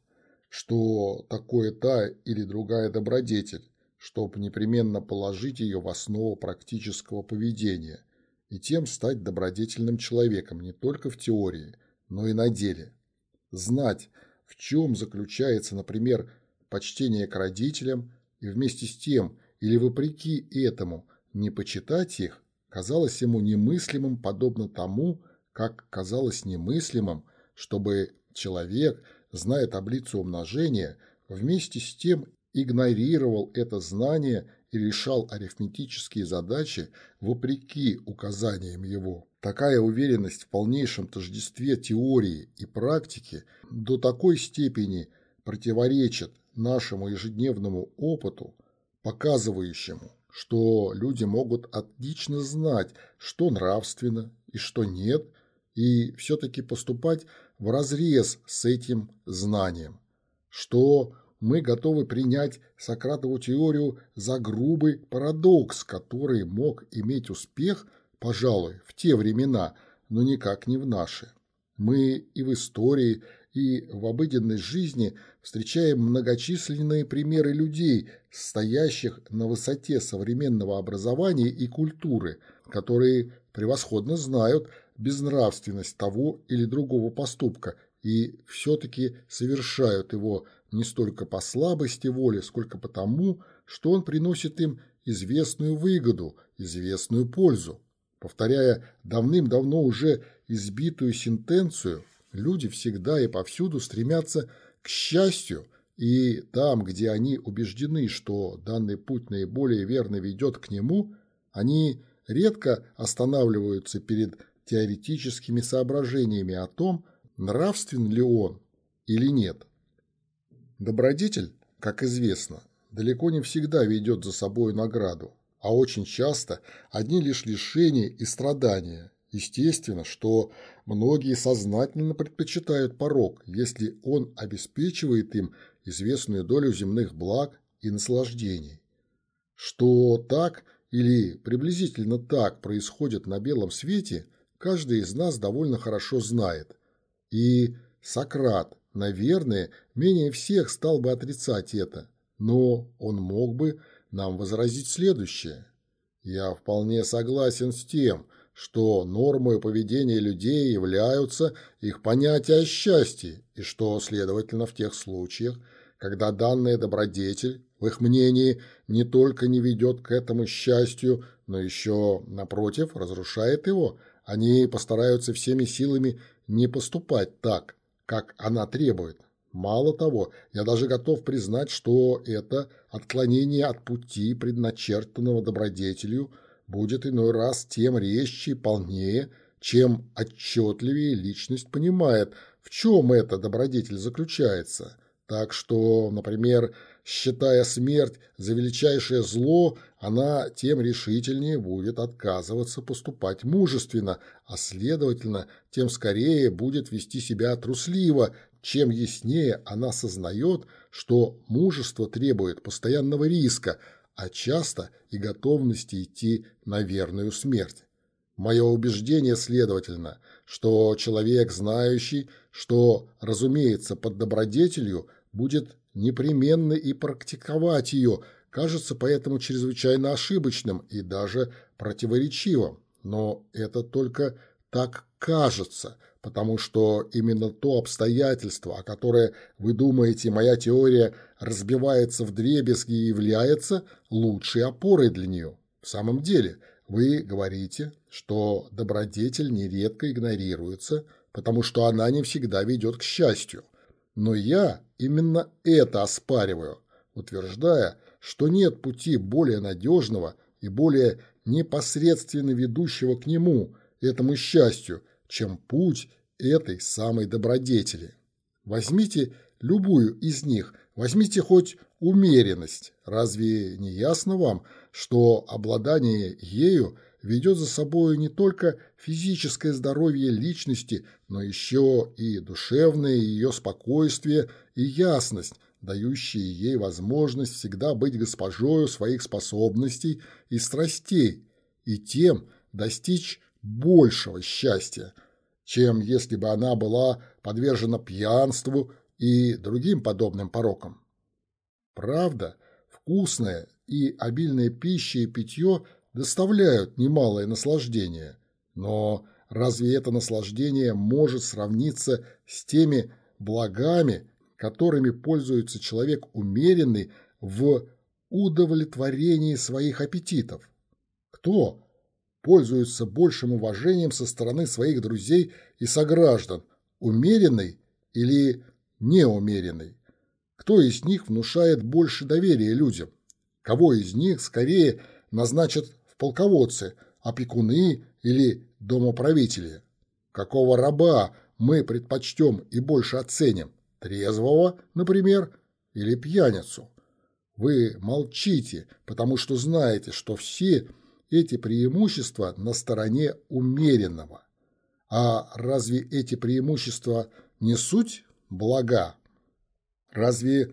что такое та или другая добродетель, чтобы непременно положить ее в основу практического поведения и тем стать добродетельным человеком не только в теории, но и на деле. Знать, в чем заключается, например, почтение к родителям, и вместе с тем или вопреки этому не почитать их, казалось ему немыслимым подобно тому, как казалось немыслимым, чтобы человек, зная таблицу умножения, вместе с тем игнорировал это знание и решал арифметические задачи вопреки указаниям его. Такая уверенность в полнейшем тождестве теории и практики до такой степени противоречит нашему ежедневному опыту, показывающему, что люди могут отлично знать, что нравственно и что нет, и все-таки поступать вразрез с этим знанием, что мы готовы принять Сократову теорию за грубый парадокс, который мог иметь успех, пожалуй, в те времена, но никак не в наши. Мы и в истории, и в обыденной жизни встречаем многочисленные примеры людей, стоящих на высоте современного образования и культуры, которые превосходно знают безнравственность того или другого поступка и все-таки совершают его не столько по слабости воли, сколько потому, что он приносит им известную выгоду, известную пользу. Повторяя давным-давно уже избитую сентенцию, люди всегда и повсюду стремятся к счастью, и там, где они убеждены, что данный путь наиболее верно ведет к нему, они редко останавливаются перед теоретическими соображениями о том, нравствен ли он или нет. Добродетель, как известно, далеко не всегда ведет за собой награду, а очень часто одни лишь лишения и страдания. Естественно, что многие сознательно предпочитают порог, если он обеспечивает им известную долю земных благ и наслаждений. Что так или приблизительно так происходит на белом свете, каждый из нас довольно хорошо знает. И Сократ, наверное, менее всех стал бы отрицать это, но он мог бы нам возразить следующее. Я вполне согласен с тем, что нормой поведения людей являются их понятия о счастье, и что, следовательно, в тех случаях, когда данная добродетель, в их мнении, не только не ведет к этому счастью, но еще, напротив, разрушает его, они постараются всеми силами не поступать так, как она требует. Мало того, я даже готов признать, что это отклонение от пути, предначертанного добродетелью, будет иной раз тем резче и полнее, чем отчетливее личность понимает, в чем эта добродетель заключается. Так что, например, считая смерть за величайшее зло, она тем решительнее будет отказываться поступать мужественно, а следовательно, тем скорее будет вести себя трусливо, чем яснее она сознает, что мужество требует постоянного риска, а часто и готовности идти на верную смерть. Мое убеждение, следовательно, что человек, знающий, что, разумеется, под добродетелью, будет непременно и практиковать ее, кажется поэтому чрезвычайно ошибочным и даже противоречивым. Но это только так кажется, потому что именно то обстоятельство, о которое вы думаете, моя теория разбивается в дребезги и является лучшей опорой для нее. В самом деле, вы говорите, что добродетель нередко игнорируется, потому что она не всегда ведет к счастью. Но я именно это оспариваю, утверждая, что нет пути более надежного и более непосредственно ведущего к нему, этому счастью, чем путь этой самой добродетели. Возьмите любую из них, возьмите хоть умеренность. Разве не ясно вам, что обладание ею ведет за собой не только физическое здоровье личности, но еще и душевное ее спокойствие и ясность, дающие ей возможность всегда быть госпожою своих способностей и страстей, и тем достичь большего счастья, чем если бы она была подвержена пьянству и другим подобным порокам. Правда, вкусная и обильная пища и питье доставляют немалое наслаждение, но разве это наслаждение может сравниться с теми благами, которыми пользуется человек умеренный в удовлетворении своих аппетитов? Кто пользуется большим уважением со стороны своих друзей и сограждан, умеренный или неумеренный? Кто из них внушает больше доверия людям? Кого из них скорее назначат в полководцы, опекуны или домоправители? Какого раба мы предпочтем и больше оценим? Трезвого, например, или пьяницу? Вы молчите, потому что знаете, что все эти преимущества на стороне умеренного. А разве эти преимущества не суть блага? Разве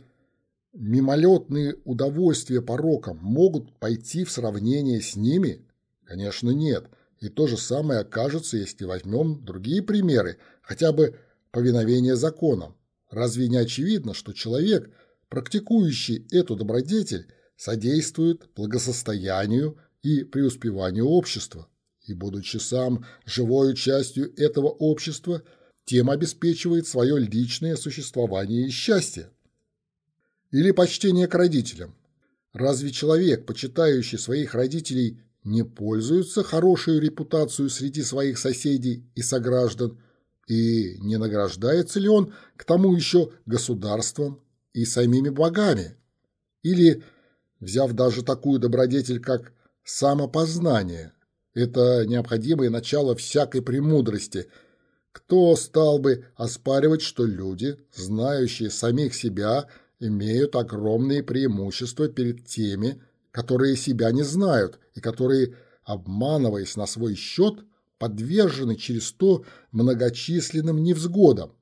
мимолетные удовольствия пороком могут пойти в сравнение с ними? Конечно, нет. И то же самое окажется, если возьмем другие примеры, хотя бы повиновение законам. Разве не очевидно, что человек, практикующий эту добродетель, содействует благосостоянию и преуспеванию общества, и, будучи сам живой частью этого общества, тем обеспечивает свое личное существование и счастье? Или почтение к родителям? Разве человек, почитающий своих родителей, не пользуется хорошей репутацией среди своих соседей и сограждан, и не награждается ли он к тому еще государством и самими богами? Или, взяв даже такую добродетель, как самопознание, это необходимое начало всякой премудрости, кто стал бы оспаривать, что люди, знающие самих себя, имеют огромные преимущества перед теми, которые себя не знают и которые, обманываясь на свой счет, подвержены через то многочисленным невзгодам.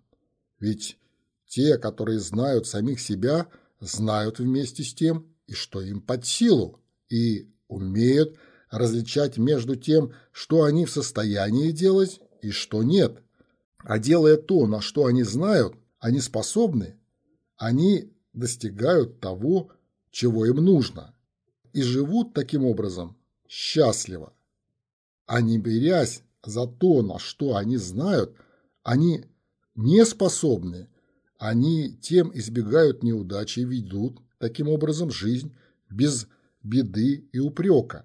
Ведь те, которые знают самих себя, знают вместе с тем и что им под силу, и умеют различать между тем, что они в состоянии делать и что нет. А делая то, на что они знают, они способны, они достигают того, чего им нужно, и живут таким образом счастливо. А не берясь за то, на что они знают, они не способны, они тем избегают неудачи и ведут таким образом жизнь без беды и упрека.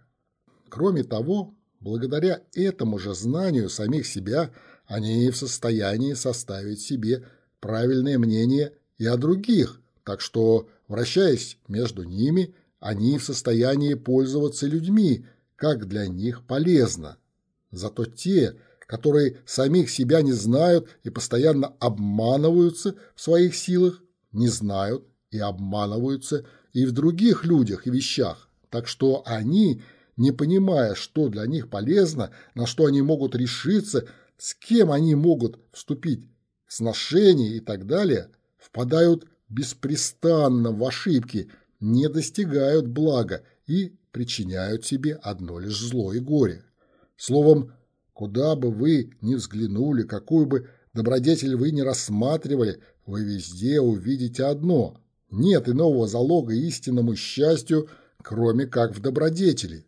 Кроме того, благодаря этому же знанию самих себя, они в состоянии составить себе правильное мнение и о других, так что, вращаясь между ними, они в состоянии пользоваться людьми, как для них полезно. Зато те, которые самих себя не знают и постоянно обманываются в своих силах, не знают и обманываются и в других людях и вещах. Так что они, не понимая, что для них полезно, на что они могут решиться, с кем они могут вступить в сношение и так далее, впадают беспрестанно в ошибки, не достигают блага и причиняют себе одно лишь зло и горе. Словом, куда бы вы ни взглянули, какую бы добродетель вы ни рассматривали, вы везде увидите одно – нет иного залога истинному счастью, кроме как в добродетели.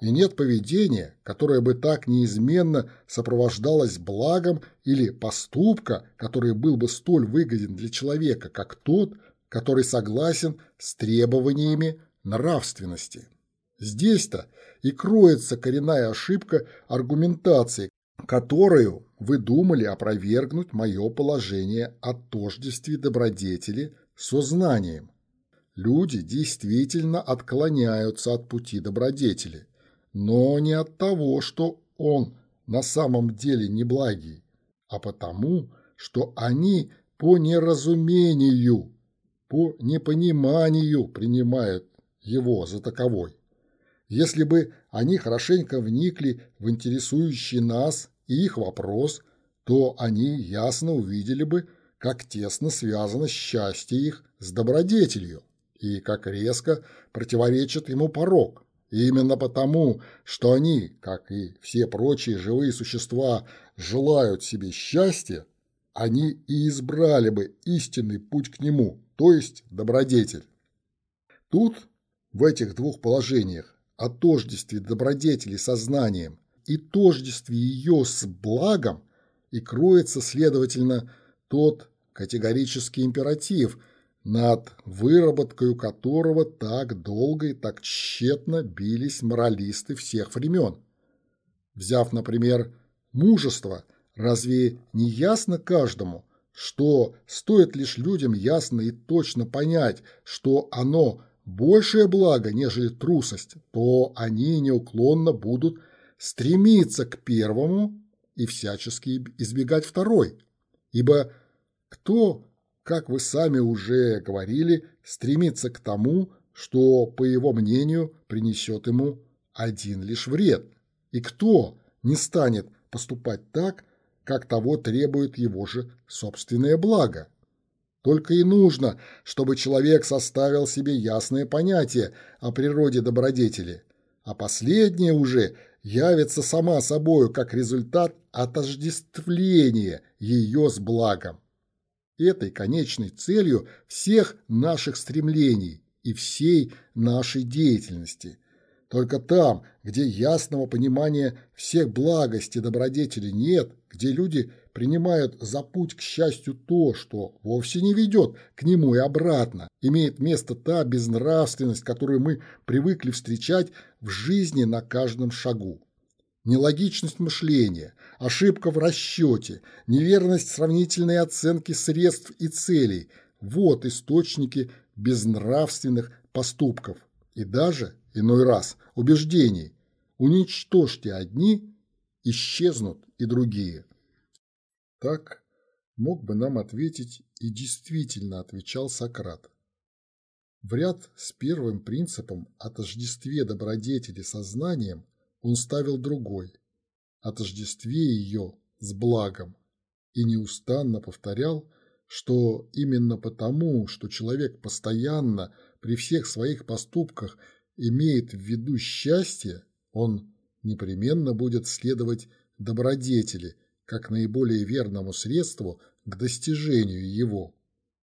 И нет поведения, которое бы так неизменно сопровождалось благом или поступка, который был бы столь выгоден для человека, как тот, который согласен с требованиями нравственности. Здесь-то и кроется коренная ошибка аргументации, которую вы думали опровергнуть мое положение о тождестве добродетели со знанием. Люди действительно отклоняются от пути добродетели, но не от того, что он на самом деле неблагий, а потому, что они по неразумению, по непониманию принимают его за таковой. Если бы они хорошенько вникли в интересующий нас и их вопрос, то они ясно увидели бы, как тесно связано счастье их с добродетелью и как резко противоречит ему порог. И именно потому, что они, как и все прочие живые существа, желают себе счастья, они и избрали бы истинный путь к нему, то есть добродетель. Тут, в этих двух положениях, о тождестве добродетели со знанием и тождестве ее с благом, и кроется, следовательно, тот категорический императив, над выработкой которого так долго и так тщетно бились моралисты всех времен. Взяв, например, мужество, разве не ясно каждому, что стоит лишь людям ясно и точно понять, что оно большее благо, нежели трусость, то они неуклонно будут стремиться к первому и всячески избегать второй. Ибо кто, как вы сами уже говорили, стремится к тому, что, по его мнению, принесет ему один лишь вред? И кто не станет поступать так, как того требует его же собственное благо? Только и нужно, чтобы человек составил себе ясное понятие о природе добродетели, а последнее уже явится сама собою как результат отождествления ее с благом. Этой конечной целью всех наших стремлений и всей нашей деятельности. Только там, где ясного понимания всех благостей добродетели нет, где люди принимают за путь к счастью то, что вовсе не ведет к нему и обратно, имеет место та безнравственность, которую мы привыкли встречать в жизни на каждом шагу. Нелогичность мышления, ошибка в расчете, неверность сравнительной оценки средств и целей – вот источники безнравственных поступков и даже, иной раз, убеждений. Уничтожьте одни, исчезнут и другие. Так мог бы нам ответить и действительно отвечал Сократ. В ряд с первым принципом о тождестве добродетели со знанием он ставил другой – о тождестве ее с благом, и неустанно повторял, что именно потому, что человек постоянно при всех своих поступках имеет в виду счастье, он непременно будет следовать добродетели – как наиболее верному средству к достижению его.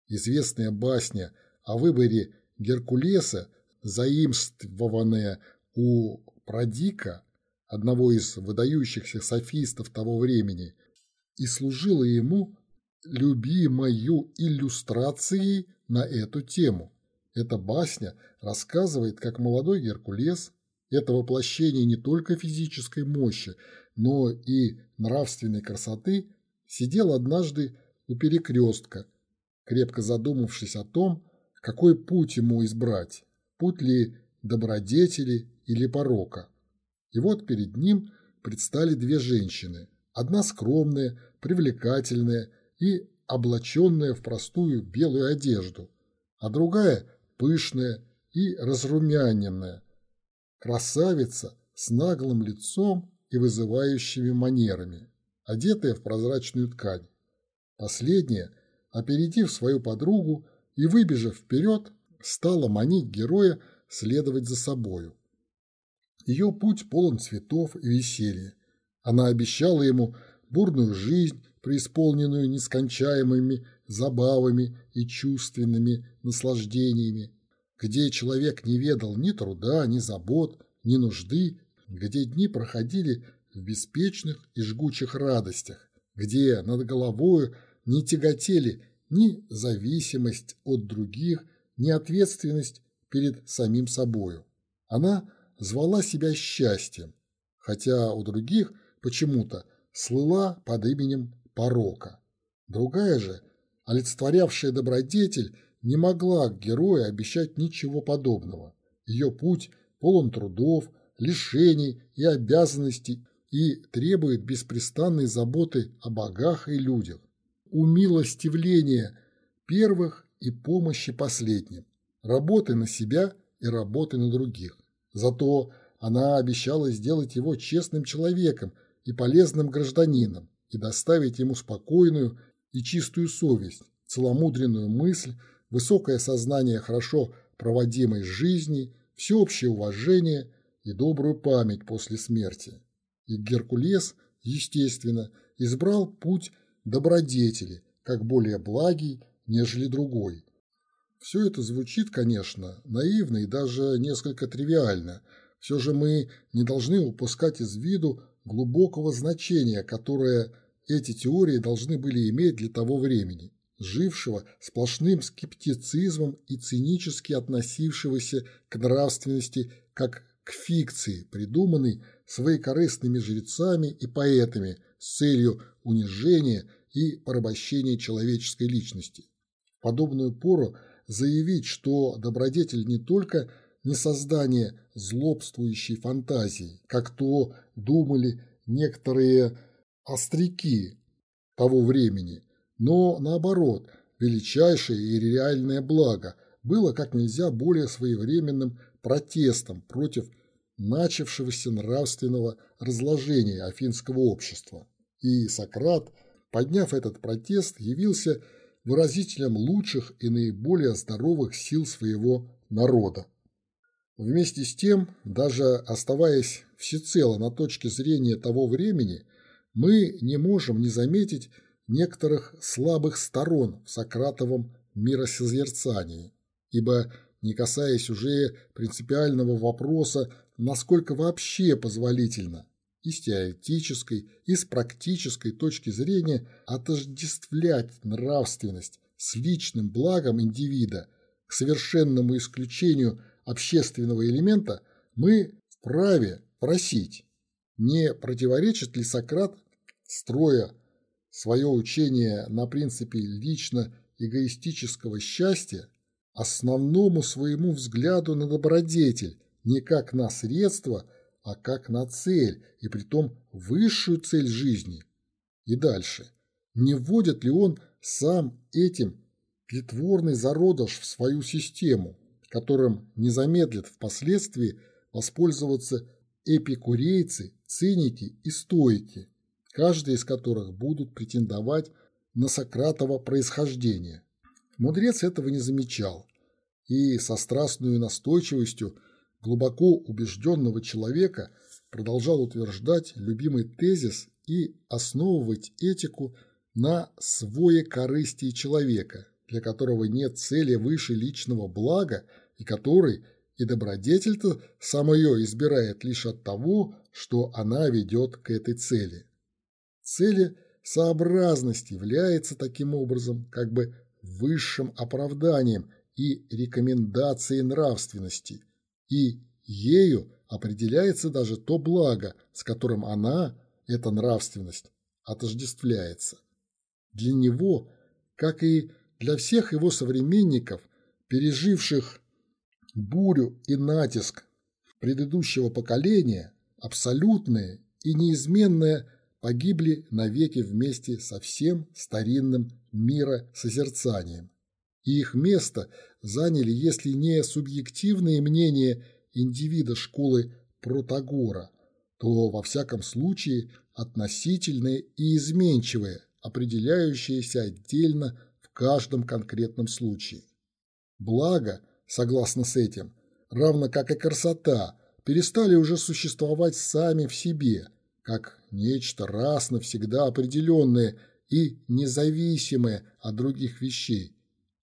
Известная басня о выборе Геркулеса, заимствованная у Продика, одного из выдающихся софистов того времени, и служила ему любимою иллюстрацией на эту тему. Эта басня рассказывает, как молодой Геркулес, это воплощение не только физической мощи, но и нравственной красоты, сидел однажды у перекрестка, крепко задумавшись о том, какой путь ему избрать, путь ли добродетели или порока. И вот перед ним предстали две женщины, одна скромная, привлекательная и облаченная в простую белую одежду, а другая пышная и разрумяненная, красавица с наглым лицом и вызывающими манерами, одетая в прозрачную ткань. Последняя, опередив свою подругу и выбежав вперед, стала манить героя следовать за собою. Ее путь полон цветов и веселья. Она обещала ему бурную жизнь, преисполненную нескончаемыми забавами и чувственными наслаждениями, где человек не ведал ни труда, ни забот, ни нужды, где дни проходили в беспечных и жгучих радостях, где над головою не тяготели ни зависимость от других, ни ответственность перед самим собою. Она звала себя счастьем, хотя у других почему-то слыла под именем порока. Другая же, олицетворявшая добродетель, не могла герою обещать ничего подобного. Ее путь полон трудов, лишений и обязанностей и требует беспрестанной заботы о богах и людях, умилостивления первых и помощи последним, работы на себя и работы на других. Зато она обещала сделать его честным человеком и полезным гражданином и доставить ему спокойную и чистую совесть, целомудренную мысль, высокое сознание хорошо проводимой жизни, всеобщее уважение и добрую память после смерти. И Геркулес, естественно, избрал путь добродетели, как более благий, нежели другой. Все это звучит, конечно, наивно и даже несколько тривиально. Все же мы не должны упускать из виду глубокого значения, которое эти теории должны были иметь для того времени, жившего сплошным скептицизмом и цинически относившегося к нравственности как к фикции, придуманной своекорыстными жрецами и поэтами с целью унижения и порабощения человеческой личности. В подобную пору заявить, что добродетель не только не создание злобствующей фантазии, как то думали некоторые остряки того времени, но наоборот, величайшее и реальное благо было как нельзя более своевременным протестом против начавшегося нравственного разложения афинского общества. И Сократ, подняв этот протест, явился выразителем лучших и наиболее здоровых сил своего народа. Вместе с тем, даже оставаясь всецело на точке зрения того времени, мы не можем не заметить некоторых слабых сторон в Сократовом миросозерцании, ибо, не касаясь уже принципиального вопроса, насколько вообще позволительно и с теоретической, и с практической точки зрения отождествлять нравственность с личным благом индивида. К совершенному исключению общественного элемента, мы вправе просить, не противоречит ли Сократ, строя свое учение на принципе лично эгоистического счастья, основному своему взгляду на добродетель, не как на средство – а как на цель, и притом высшую цель жизни. И дальше. Не вводит ли он сам этим тлетворный зародыш в свою систему, которым не замедлят впоследствии воспользоваться эпикурейцы, циники и стоики, каждый из которых будут претендовать на Сократово происхождение. Мудрец этого не замечал и со страстной настойчивостью глубоко убежденного человека продолжал утверждать любимый тезис и основывать этику на свое корыстии человека, для которого нет цели выше личного блага и который и добродетель-то сам ее избирает лишь от того, что она ведет к этой цели. Цели сообразность является таким образом как бы высшим оправданием и рекомендацией нравственности – и ею определяется даже то благо, с которым она, эта нравственность, отождествляется. Для него, как и для всех его современников, переживших бурю и натиск предыдущего поколения, абсолютное и неизменное погибли навеки вместе со всем старинным миросозерцанием и их место заняли, если не субъективные мнения индивида школы Протагора, то во всяком случае относительные и изменчивые, определяющиеся отдельно в каждом конкретном случае. Благо, согласно с этим, равно как и красота, перестали уже существовать сами в себе, как нечто раз навсегда определенное и независимое от других вещей,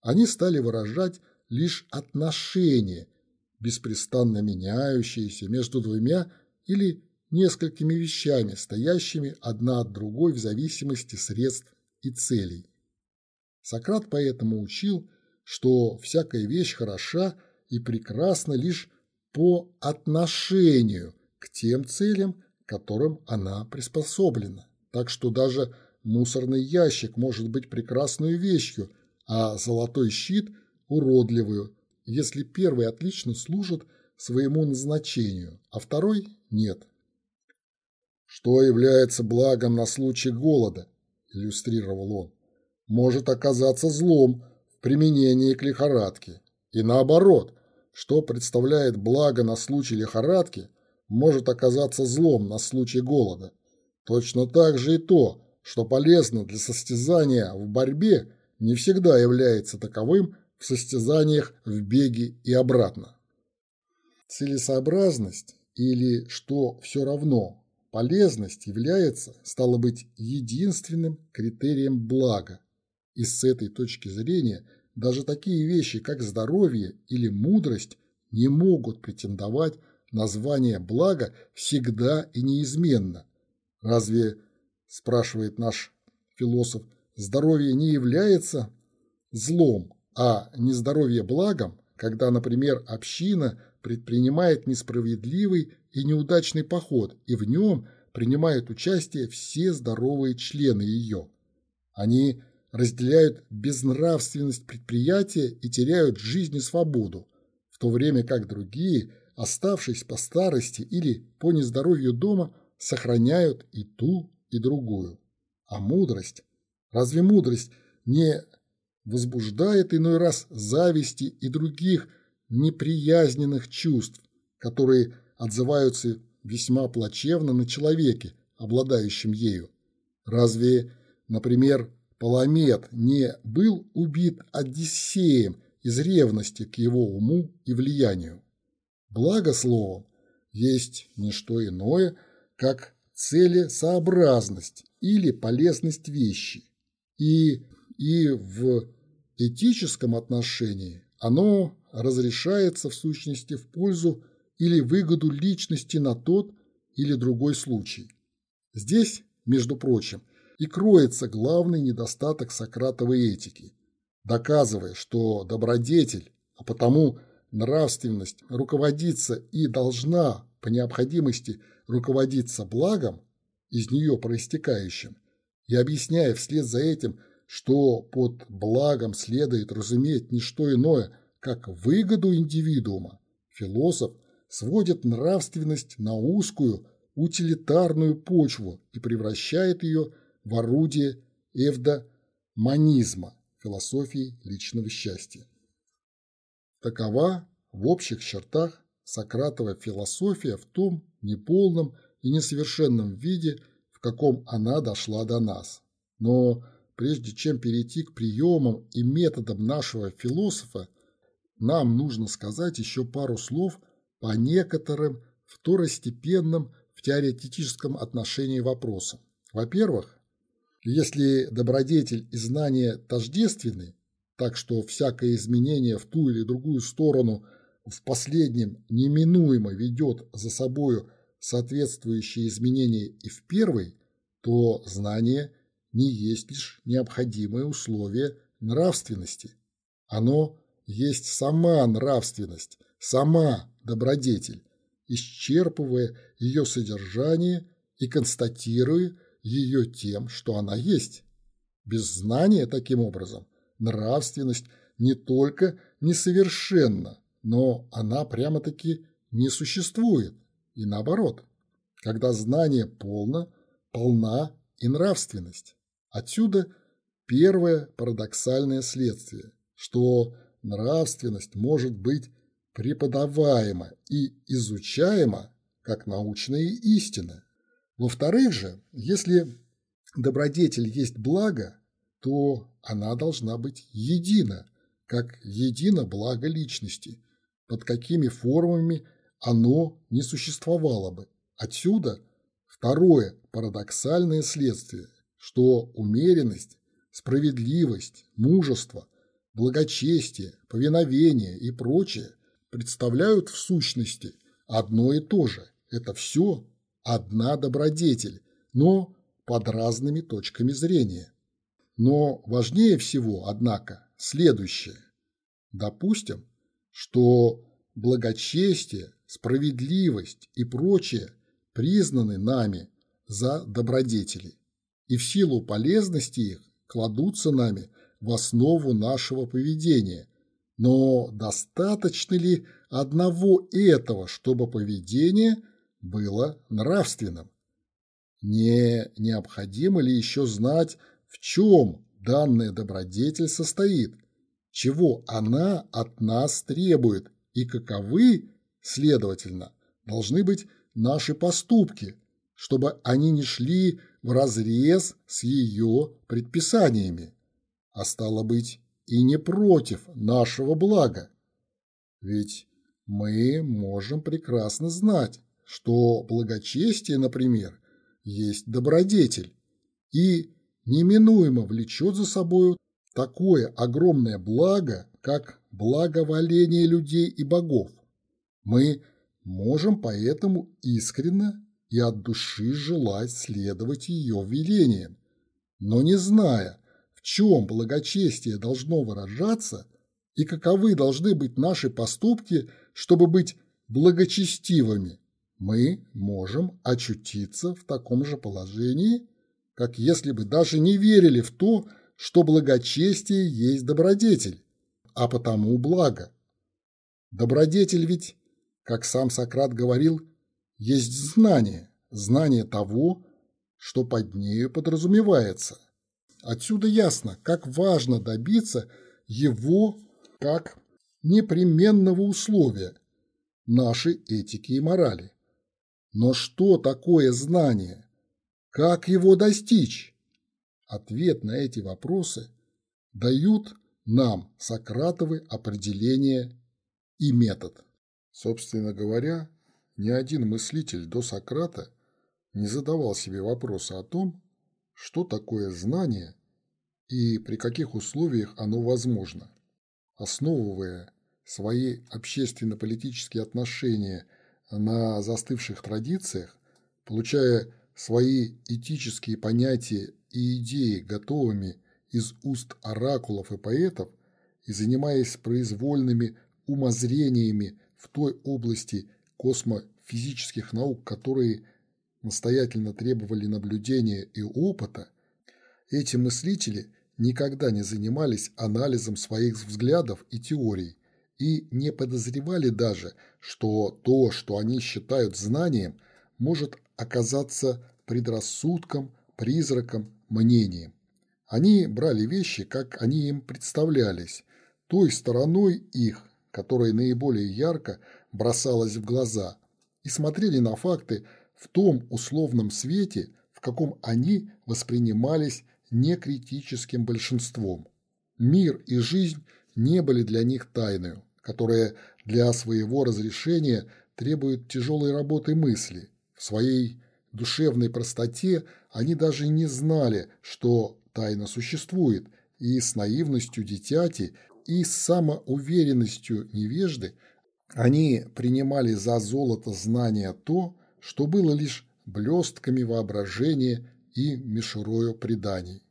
они стали выражать лишь отношения, беспрестанно меняющиеся между двумя или несколькими вещами, стоящими одна от другой в зависимости средств и целей. Сократ поэтому учил, что всякая вещь хороша и прекрасна лишь по отношению к тем целям, которым она приспособлена. так что даже мусорный ящик может быть прекрасной вещью, а золотой щит – уродливую, если первый отлично служит своему назначению, а второй – нет. Что является благом на случай голода, иллюстрировал он, может оказаться злом в применении к лихорадке. И наоборот, что представляет благо на случай лихорадки, может оказаться злом на случай голода. Точно так же и то, что полезно для состязания в борьбе, не всегда является таковым в состязаниях в беге и обратно. Целесообразность или, что все равно, полезность является, стало быть, единственным критерием блага. И с этой точки зрения даже такие вещи, как здоровье или мудрость, не могут претендовать на звание блага всегда и неизменно. Разве, спрашивает наш философ, здоровье не является злом, а нездоровье благом, когда, например, община предпринимает несправедливый и неудачный поход, и в нем принимают участие все здоровые члены ее. Они разделяют безнравственность предприятия и теряют жизнь и свободу, в то время как другие, оставшись по старости или по нездоровью дома, сохраняют и ту, и другую. А мудрость? Разве мудрость не возбуждает иной раз зависти и других неприязненных чувств, которые отзываются весьма плачевно на человеке, обладающем ею? Разве, например, Паламет не был убит Одиссеем из ревности к его уму и влиянию? Благо словом есть не что иное, как целесообразность или полезность вещи. И и в этическом отношении оно разрешается в сущности в пользу или выгоду личности на тот или другой случай. Здесь, между прочим, и кроется главный недостаток Сократовой этики, доказывая, что добродетель, а потому нравственность руководится и должна по необходимости руководиться благом, из нее проистекающим, и объясняя вслед за этим – что под благом следует разуметь не что иное, как выгоду индивидуума, философ сводит нравственность на узкую, утилитарную почву и превращает ее в орудие эвдомонизма, философии личного счастья. Такова в общих чертах Сократова философия в том неполном и несовершенном виде, каком она дошла до нас. Но прежде чем перейти к приемам и методам нашего философа, нам нужно сказать еще пару слов по некоторым второстепенным в теоретическом отношении вопросам. Во-первых, если добродетель и знание тождественны, так что всякое изменение в ту или другую сторону в последнем неминуемо ведет за собою соответствующие изменения и в первой, то знание – не есть лишь необходимое условие нравственности. Оно есть сама нравственность, сама добродетель, исчерпывая ее содержание и констатируя ее тем, что она есть. Без знания, таким образом, нравственность не только несовершенна, но она прямо-таки не существует. И наоборот, когда знание полно, полна и нравственность. Отсюда первое парадоксальное следствие, что нравственность может быть преподаваема и изучаема как научная истина. Во-вторых же, если добродетель есть благо, то она должна быть едина, как едино благо личности, под какими формами оно не существовало бы. Отсюда второе парадоксальное следствие – что умеренность, справедливость, мужество, благочестие, повиновение и прочее представляют в сущности одно и то же. Это все одна добродетель, но под разными точками зрения. Но важнее всего, однако, следующее. Допустим, что благочестие, справедливость и прочее признаны нами за добродетели. и в силу полезности их кладутся нами в основу нашего поведения. Но достаточно ли одного этого, чтобы поведение было нравственным? Не необходимо ли еще знать, в чем данная добродетель состоит, чего она от нас требует и каковы, следовательно, должны быть наши поступки, чтобы они не шли вразрез с ее предписаниями, а стало быть и не против нашего блага. Ведь мы можем прекрасно знать, что благочестие, например, есть добродетель и неминуемо влечет за собою такое огромное благо, как благоволение людей и богов. Мы можем поэтому искренно и от души желать следовать ее велениям, но не зная, в чем благочестие должно выражаться и каковы должны быть наши поступки, чтобы быть благочестивыми, мы можем очутиться в таком же положении, как если бы даже не верили в то, что благочестие есть добродетель, а потому благо. Добродетель ведь, как сам Сократ говорил, есть знание, знание того, что под нею подразумевается. Отсюда ясно, как важно добиться его как непременного условия нашей этики и морали. Но что такое знание? Как его достичь? Ответ на эти вопросы дают нам Сократовы определение и метод. Собственно говоря, ни один мыслитель до Сократа не задавал себе вопроса о том, что такое знание и при каких условиях оно возможно. Основывая свои общественно-политические отношения на застывших традициях, получая свои этические понятия и идеи готовыми из уст оракулов и поэтов и занимаясь произвольными умозрениями в той области космофизических наук, которые настоятельно требовали наблюдения и опыта, эти мыслители никогда не занимались анализом своих взглядов и теорий и не подозревали даже, что то, что они считают знанием, может оказаться предрассудком, призраком, мнением. Они брали вещи, как они им представлялись, той стороной их, которая наиболее ярко бросалась в глаза, и смотрели на факты в том условном свете, в каком они воспринимались некритическим большинством. Мир и жизнь не были для них тайною, которая для своего разрешения требует тяжелой работы мысли. В своей душевной простоте они даже не знали, что тайна существует, и с наивностью дитяти и самоуверенностью невежды они принимали за золото знания то, что было лишь блестками воображения и мишурою преданий.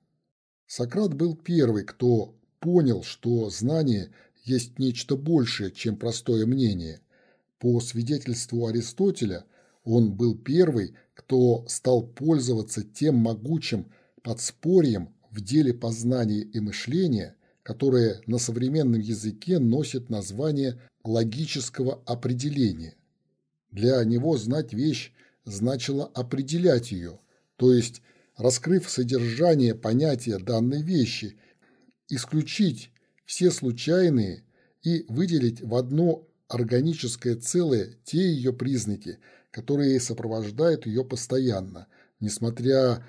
Сократ был первый, кто понял, что знание есть нечто большее, чем простое мнение. По свидетельству Аристотеля, он был первый, кто стал пользоваться тем могучим подспорьем в деле познания и мышления, которое на современном языке носит название логического определения. Для него знать вещь значило определять ее, то есть, раскрыв содержание понятия данной вещи, исключить все случайные и выделить в одно органическое целое те ее признаки, которые сопровождают ее постоянно, несмотря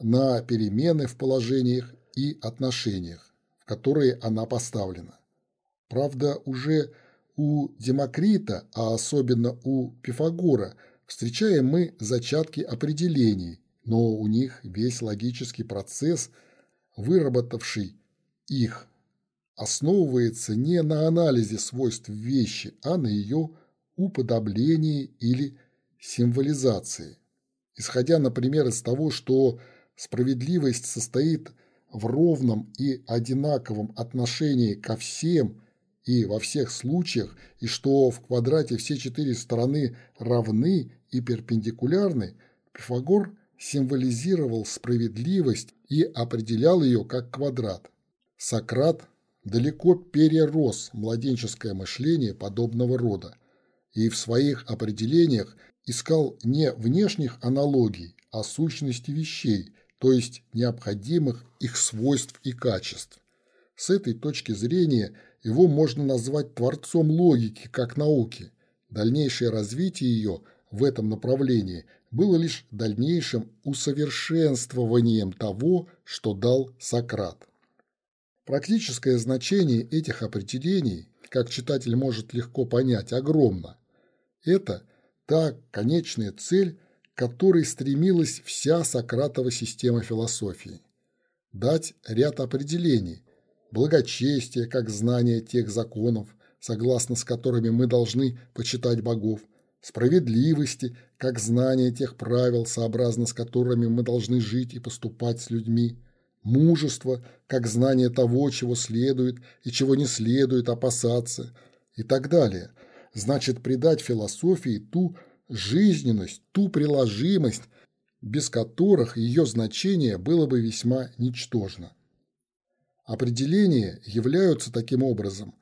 на перемены в положениях и отношениях, которые она поставлена. Правда, уже у Демокрита, а особенно у Пифагора, встречаем мы зачатки определений, но у них весь логический процесс, выработавший их, основывается не на анализе свойств вещи, а на ее уподоблении или символизации. Исходя, например, из того, что справедливость состоит в ровном и одинаковом отношении ко всем и во всех случаях, и что в квадрате все четыре стороны равны и перпендикулярны, Пифагор символизировал справедливость и определял ее как квадрат. Сократ далеко перерос младенческое мышление подобного рода и в своих определениях искал не внешних аналогий, а сущности вещей, то есть необходимых их свойств и качеств. С этой точки зрения его можно назвать творцом логики как науки. Дальнейшее развитие ее в этом направлении было лишь дальнейшим усовершенствованием того, что дал Сократ. Практическое значение этих определений, как читатель может легко понять, огромно. Это та конечная цель, которой стремилась вся Сократова система философии. Дать ряд определений, благочестие как знание тех законов, согласно с которыми мы должны почитать богов, справедливости как знание тех правил, сообразно с которыми мы должны жить и поступать с людьми, мужество как знание того, чего следует и чего не следует опасаться и так далее. Значит, придать философии ту жизненность, ту приложимость, без которых ее значение было бы весьма ничтожно. Определения являются таким образом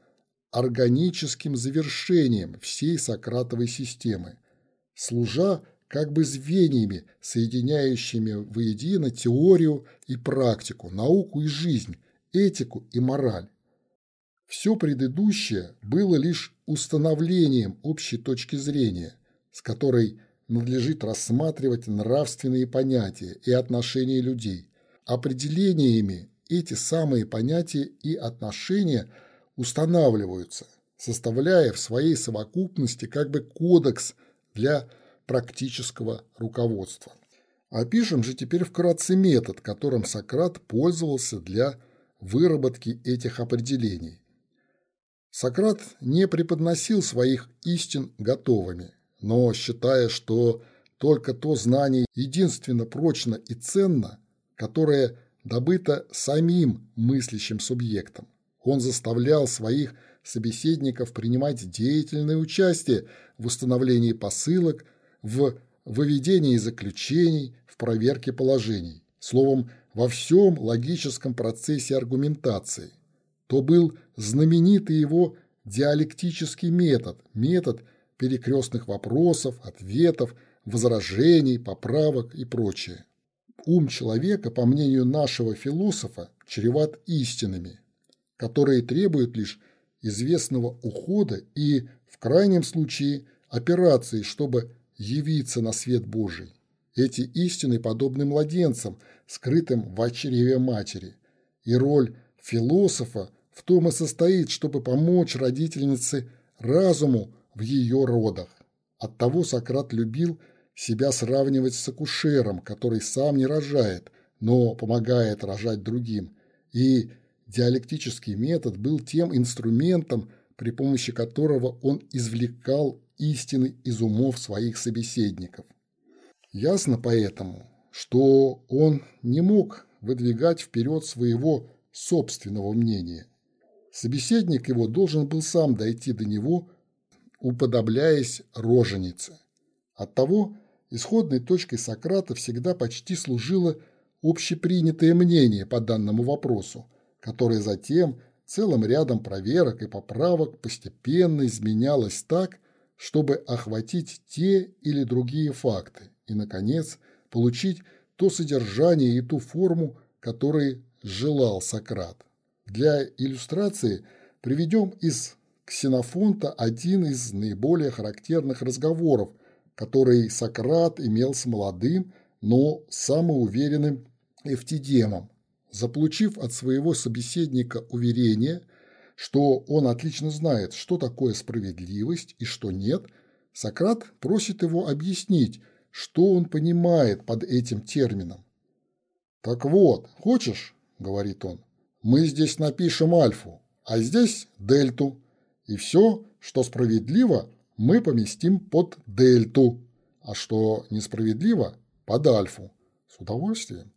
органическим завершением всей Сократовой системы, служа как бы звеньями, соединяющими воедино теорию и практику, науку и жизнь, этику и мораль. Все предыдущее было лишь установлением общей точки зрения, с которой надлежит рассматривать нравственные понятия и отношения людей, определениями эти самые понятия и отношения устанавливаются, составляя в своей совокупности как бы кодекс для практического руководства. Опишем же теперь вкратце метод, которым Сократ пользовался для выработки этих определений. Сократ не преподносил своих истин готовыми, но считая, что только то знание единственно прочно и ценно, которое добыто самим мыслящим субъектом. Он заставлял своих собеседников принимать деятельное участие в установлении посылок, в выведении заключений, в проверке положений. Словом, во всем логическом процессе аргументации. То был знаменитый его диалектический метод, метод перекрестных вопросов, ответов, возражений, поправок и прочее. Ум человека, по мнению нашего философа, чреват истинами, которые требуют лишь известного ухода и, в крайнем случае, операции, чтобы явиться на свет Божий. Эти истины подобны младенцам, скрытым в очреве матери, и роль философа в том и состоит, чтобы помочь родительнице разуму в ее родах. Оттого Сократ любил – себя сравнивать с акушером, который сам не рожает, но помогает рожать другим. И диалектический метод был тем инструментом, при помощи которого он извлекал истины из умов своих собеседников. Ясно поэтому, что он не мог выдвигать вперед своего собственного мнения. Собеседник его должен был сам дойти до него, уподобляясь роженице. Оттого исходной точкой Сократа всегда почти служило общепринятое мнение по данному вопросу, которое затем целым рядом проверок и поправок постепенно изменялось так, чтобы охватить те или другие факты и, наконец, получить то содержание и ту форму, которые желал Сократ. Для иллюстрации приведем из Ксенофонта один из наиболее характерных разговоров – который Сократ имел с молодым, но самоуверенным Эвтидемом. Заполучив от своего собеседника уверение, что он отлично знает, что такое справедливость и что нет, Сократ просит его объяснить, что он понимает под этим термином. «Так вот, хочешь, — говорит он, — мы здесь напишем альфу, а здесь дельту, и все, что справедливо, мы поместим под дельту, а что несправедливо – под альфу. С удовольствием.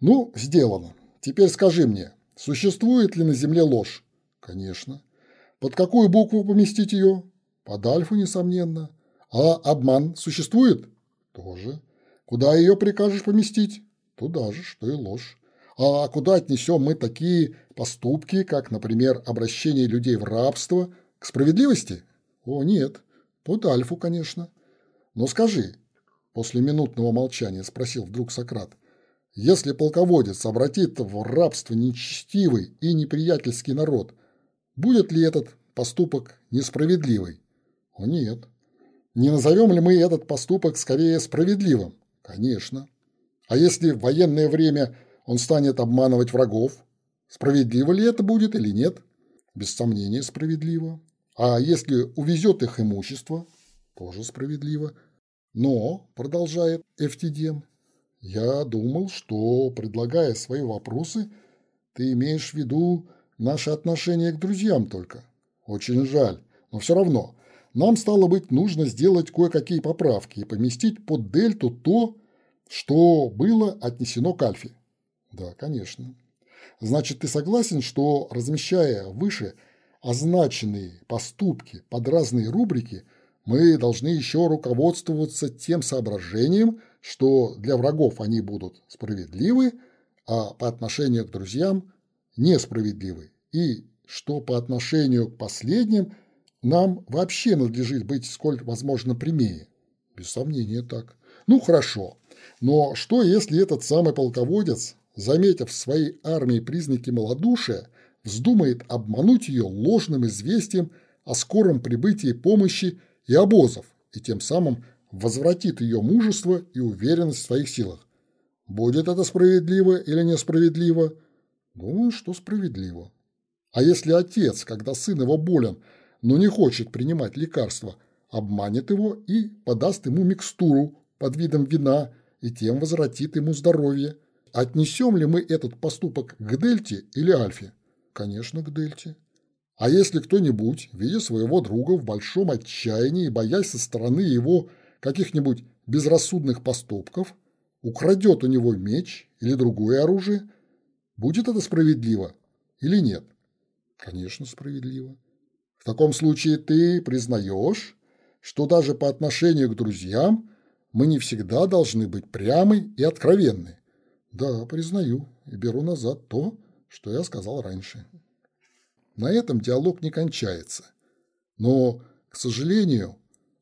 Ну, сделано. Теперь скажи мне, существует ли на Земле ложь? Конечно. Под какую букву поместить ее? Под альфу, несомненно. А обман существует? Тоже. Куда ее прикажешь поместить? Туда же, что и ложь. А куда отнесем мы такие поступки, как, например, обращение людей в рабство, к справедливости? О, нет, под Альфу, конечно. Но скажи, после минутного молчания спросил вдруг Сократ, если полководец обратит в рабство нечестивый и неприятельский народ, будет ли этот поступок несправедливый? О, нет. Не назовем ли мы этот поступок скорее справедливым? Конечно. А если в военное время он станет обманывать врагов, справедливо ли это будет или нет? Без сомнения справедливо. А если увезет их имущество, тоже справедливо. Но, продолжает Эфтидем, я думал, что, предлагая свои вопросы, ты имеешь в виду наше отношение к друзьям только. Очень жаль, но все равно. Нам, стало быть, нужно сделать кое-какие поправки и поместить под дельту то, что было отнесено к альфе. Да, конечно. Значит, ты согласен, что, размещая выше означенные поступки под разные рубрики, мы должны еще руководствоваться тем соображением, что для врагов они будут справедливы, а по отношению к друзьям несправедливы, и что по отношению к последним нам вообще надлежит быть сколь возможно прямее. Без сомнения так. Ну хорошо, но что если этот самый полководец, заметив в своей армии признаки малодушия, вздумает обмануть ее ложным известием о скором прибытии помощи и обозов, и тем самым возвратит ее мужество и уверенность в своих силах. Будет это справедливо или несправедливо? Думаю, что справедливо. А если отец, когда сын его болен, но не хочет принимать лекарства, обманет его и подаст ему микстуру под видом вина и тем возвратит ему здоровье. Отнесем ли мы этот поступок к дельте или альфе? Конечно, к дельте. А если кто-нибудь, видя своего друга в большом отчаянии боясь со стороны его каких-нибудь безрассудных поступков, украдет у него меч или другое оружие, будет это справедливо или нет? Конечно, справедливо. В таком случае ты признаешь, что даже по отношению к друзьям мы не всегда должны быть прямы и откровенны. Да, признаю и беру назад то, что я сказал раньше. На этом диалог не кончается. Но, к сожалению,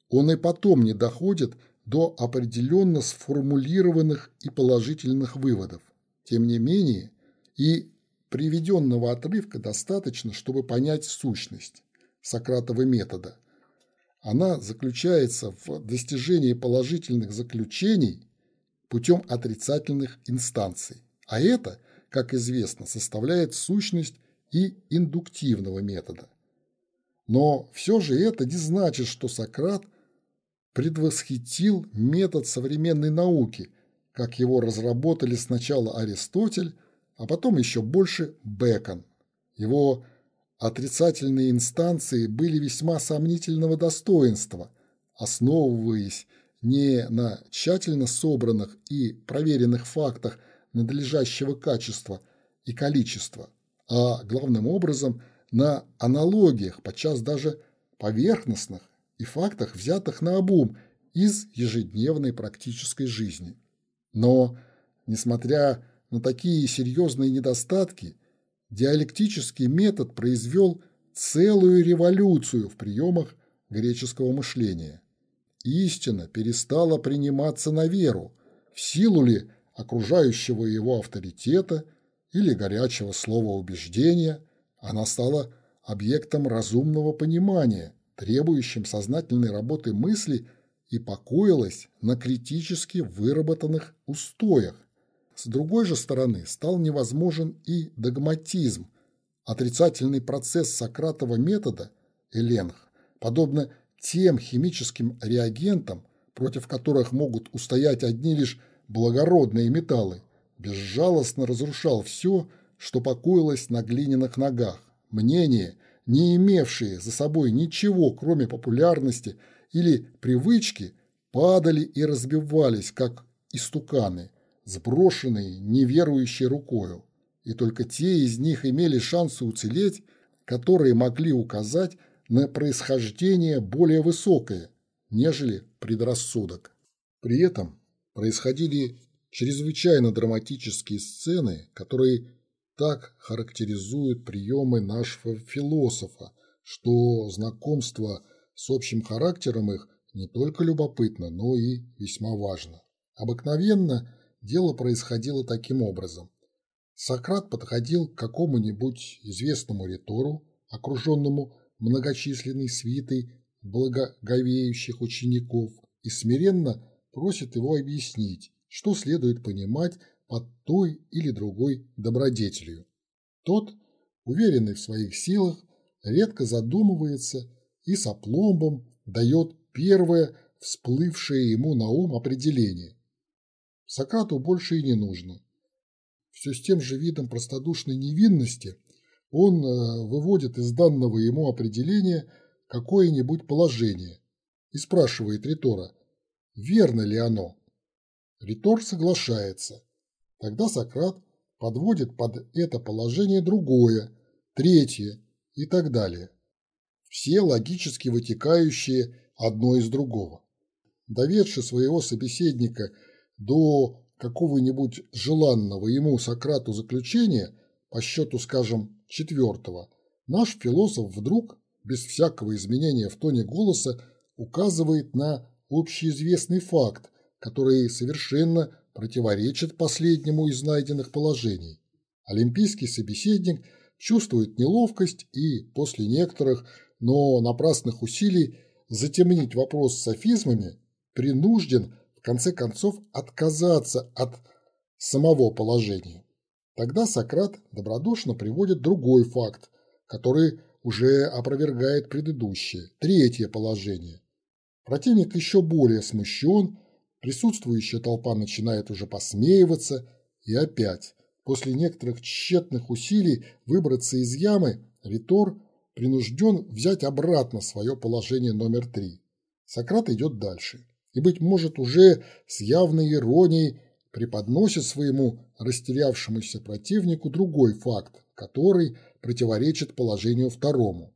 он и потом не доходит до определенно сформулированных и положительных выводов. Тем не менее, и приведенного отрывка достаточно, чтобы понять сущность Сократова метода. Она заключается в достижении положительных заключений путем отрицательных инстанций. А это, как известно, составляет сущность и индуктивного метода. Но все же это не значит, что Сократ – предвосхитил метод современной науки, как его разработали сначала Аристотель, а потом еще больше Бекон. Его отрицательные инстанции были весьма сомнительного достоинства, основываясь не на тщательно собранных и проверенных фактах надлежащего качества и количества, а главным образом на аналогиях, подчас даже поверхностных и фактах, взятых на обум из ежедневной практической жизни. Но, несмотря на такие серьезные недостатки, диалектический метод произвел целую революцию в приемах греческого мышления. Истина перестала приниматься на веру, в силу ли окружающего его авторитета или горячего слова убеждения, она стала объектом разумного понимания, требующим сознательной работы мысли и покоилась на критически выработанных устоях. С другой же стороны, стал невозможен и догматизм. Отрицательный процесс Сократова метода, Эленх, подобно тем химическим реагентам, против которых могут устоять одни лишь благородные металлы, безжалостно разрушал все, что покоилось на глиняных ногах. Мнение – не имевшие за собой ничего, кроме популярности или привычки, падали и разбивались, как истуканы, сброшенные неверующей рукою. И только те из них имели шансы уцелеть, которые могли указать на происхождение более высокое, нежели предрассудок. При этом происходили чрезвычайно драматические сцены, которые так характеризуют приемы нашего философа, что знакомство с общим характером их не только любопытно, но и весьма важно. Обыкновенно дело происходило таким образом. Сократ подходил к какому-нибудь известному ритору, окруженному многочисленной свитой благоговеющих учеников, и смиренно просит его объяснить, что следует понимать под той или другой добродетелью. Тот, уверенный в своих силах, редко задумывается и с опломбом дает первое всплывшее ему на ум определение. Сократу больше и не нужно. Все с тем же видом простодушной невинности он э, выводит из данного ему определения какое-нибудь положение и спрашивает ритора, верно ли оно. Ритор соглашается. Тогда Сократ подводит под это положение другое, третье и так далее. Все логически вытекающие одно из другого. Доведши своего собеседника до какого-нибудь желанного ему Сократу заключения, по счету, скажем, четвертого, наш философ вдруг, без всякого изменения в тоне голоса, указывает на общеизвестный факт, который совершенно противоречит последнему из найденных положений. Олимпийский собеседник чувствует неловкость и после некоторых, но напрасных усилий затемнить вопрос софизмами принужден в конце концов отказаться от самого положения. Тогда Сократ добродушно приводит другой факт, который уже опровергает предыдущее, третье положение. Противник еще более смущен, присутствующая толпа начинает уже посмеиваться, и опять, после некоторых тщетных усилий выбраться из ямы, Ритор принужден взять обратно свое положение номер три. Сократ идет дальше и, быть может, уже с явной иронией преподносит своему растерявшемуся противнику другой факт, который противоречит положению второму.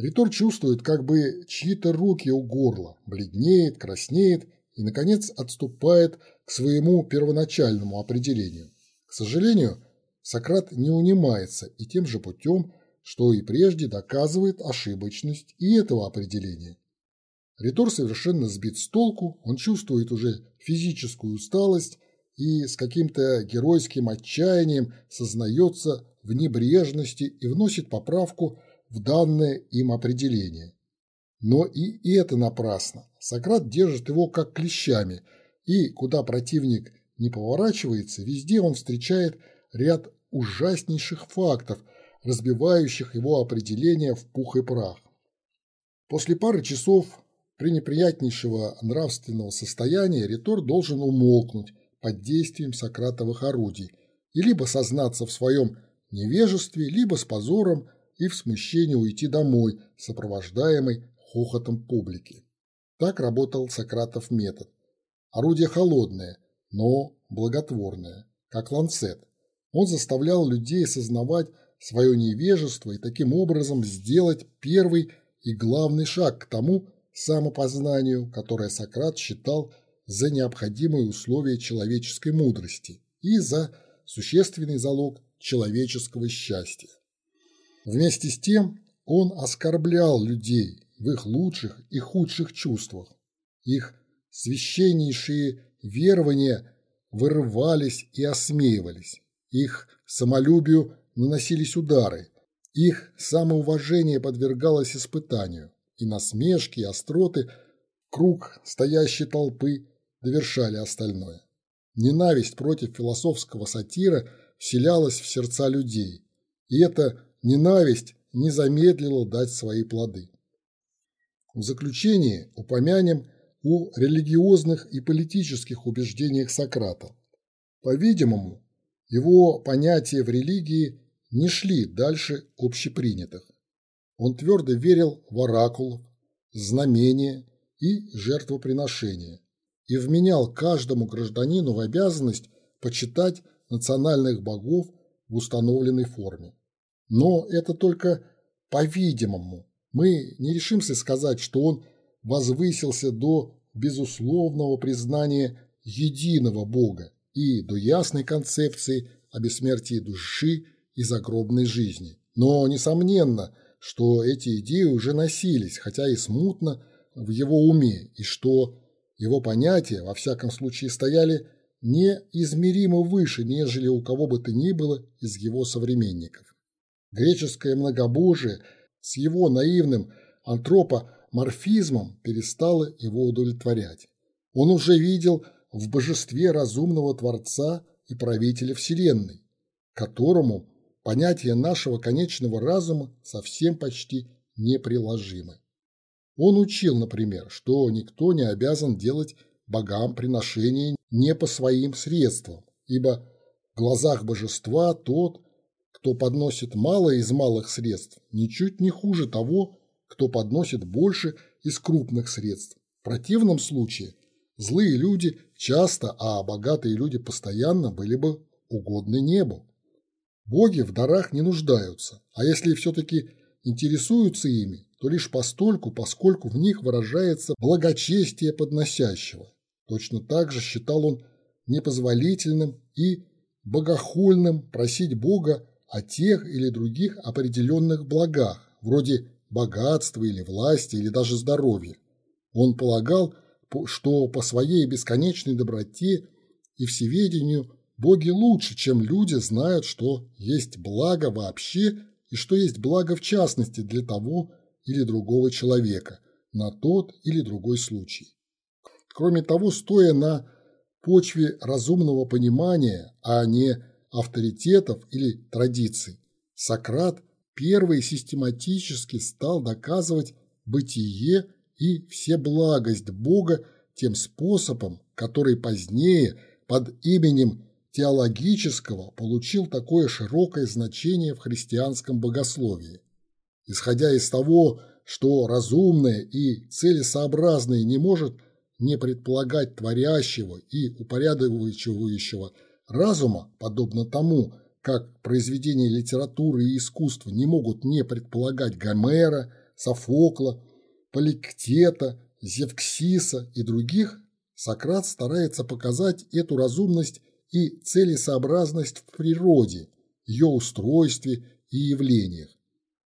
Ритор чувствует, как бы чьи-то руки у горла, бледнеет, краснеет и, наконец, отступает к своему первоначальному определению. К сожалению, Сократ не унимается и тем же путем, что и прежде доказывает ошибочность и этого определения. Ритор совершенно сбит с толку, он чувствует уже физическую усталость и с каким-то геройским отчаянием сознается в небрежности и вносит поправку в данное им определение. Но и это напрасно. Сократ держит его как клещами, и куда противник не поворачивается, везде он встречает ряд ужаснейших фактов, разбивающих его определение в пух и прах. После пары часов пренеприятнейшего нравственного состояния ритор должен умолкнуть под действием Сократовых орудий и либо сознаться в своем невежестве, либо с позором и в смущении уйти домой, сопровождаемый хохотом публики. Так работал Сократов метод. Орудие холодное, но благотворное, как ланцет. Он заставлял людей сознавать свое невежество и таким образом сделать первый и главный шаг к тому, самопознанию, которое Сократ считал за необходимые условия человеческой мудрости и за существенный залог человеческого счастья. Вместе с тем он оскорблял людей в их лучших и худших чувствах. Их священнейшие верования вырывались и осмеивались, их самолюбию наносились удары, их самоуважение подвергалось испытанию и насмешки, и остроты, круг стоящей толпы довершали остальное. Ненависть против философского сатира вселялась в сердца людей, и эта ненависть не замедлила дать свои плоды. В заключение упомянем о религиозных и политических убеждениях Сократа. По-видимому, его понятия в религии не шли дальше общепринятых. Он твердо верил в оракулов, знамения и жертвоприношения и вменял каждому гражданину в обязанность почитать национальных богов в установленной форме. Но это только по-видимому. Мы не решимся сказать, что он возвысился до безусловного признания единого Бога и до ясной концепции о бессмертии души и загробной жизни. Но, несомненно, что эти идеи уже носились, хотя и смутно, в его уме, и что его понятия, во всяком случае, стояли неизмеримо выше, нежели у кого бы то ни было из его современников. Греческое многобожие с его наивным антропоморфизмом перестало его удовлетворять. Он уже видел в божестве разумного Творца и правителя Вселенной, которому понятие нашего конечного разума совсем почти неприложимы. Он учил, например, что никто не обязан делать богам приношения не по своим средствам, ибо в глазах божества тот, кто подносит мало из малых средств, ничуть не хуже того, кто подносит больше из крупных средств. В противном случае злые люди часто, а богатые люди постоянно были бы угодны небу. Боги в дарах не нуждаются, а если все-таки интересуются ими, то лишь постольку, поскольку в них выражается благочестие подносящего. Точно так же считал он непозволительным и богохульным просить Бога о тех или других определенных благах, вроде богатства или власти или даже здоровья. Он полагал, что по своей бесконечной доброте и всеведению боги лучше, чем люди знают, что есть благо вообще и что есть благо в частности для того или другого человека на тот или другой случай. Кроме того, стоя на почве разумного понимания, а не авторитетов или традиций, Сократ первый систематически стал доказывать бытие и всеблагость Бога тем способом, который позднее под именем теологического получил такое широкое значение в христианском богословии. Исходя из того, что разумное и целесообразное не может – не предполагать творящего и упорядочивающего разума, подобно тому, как произведения литературы и искусства не могут не предполагать Гомера, Софокла, Поликтета, Зевксиса и других, Сократ старается показать эту разумность и целесообразность в природе, ее устройстве и явлениях.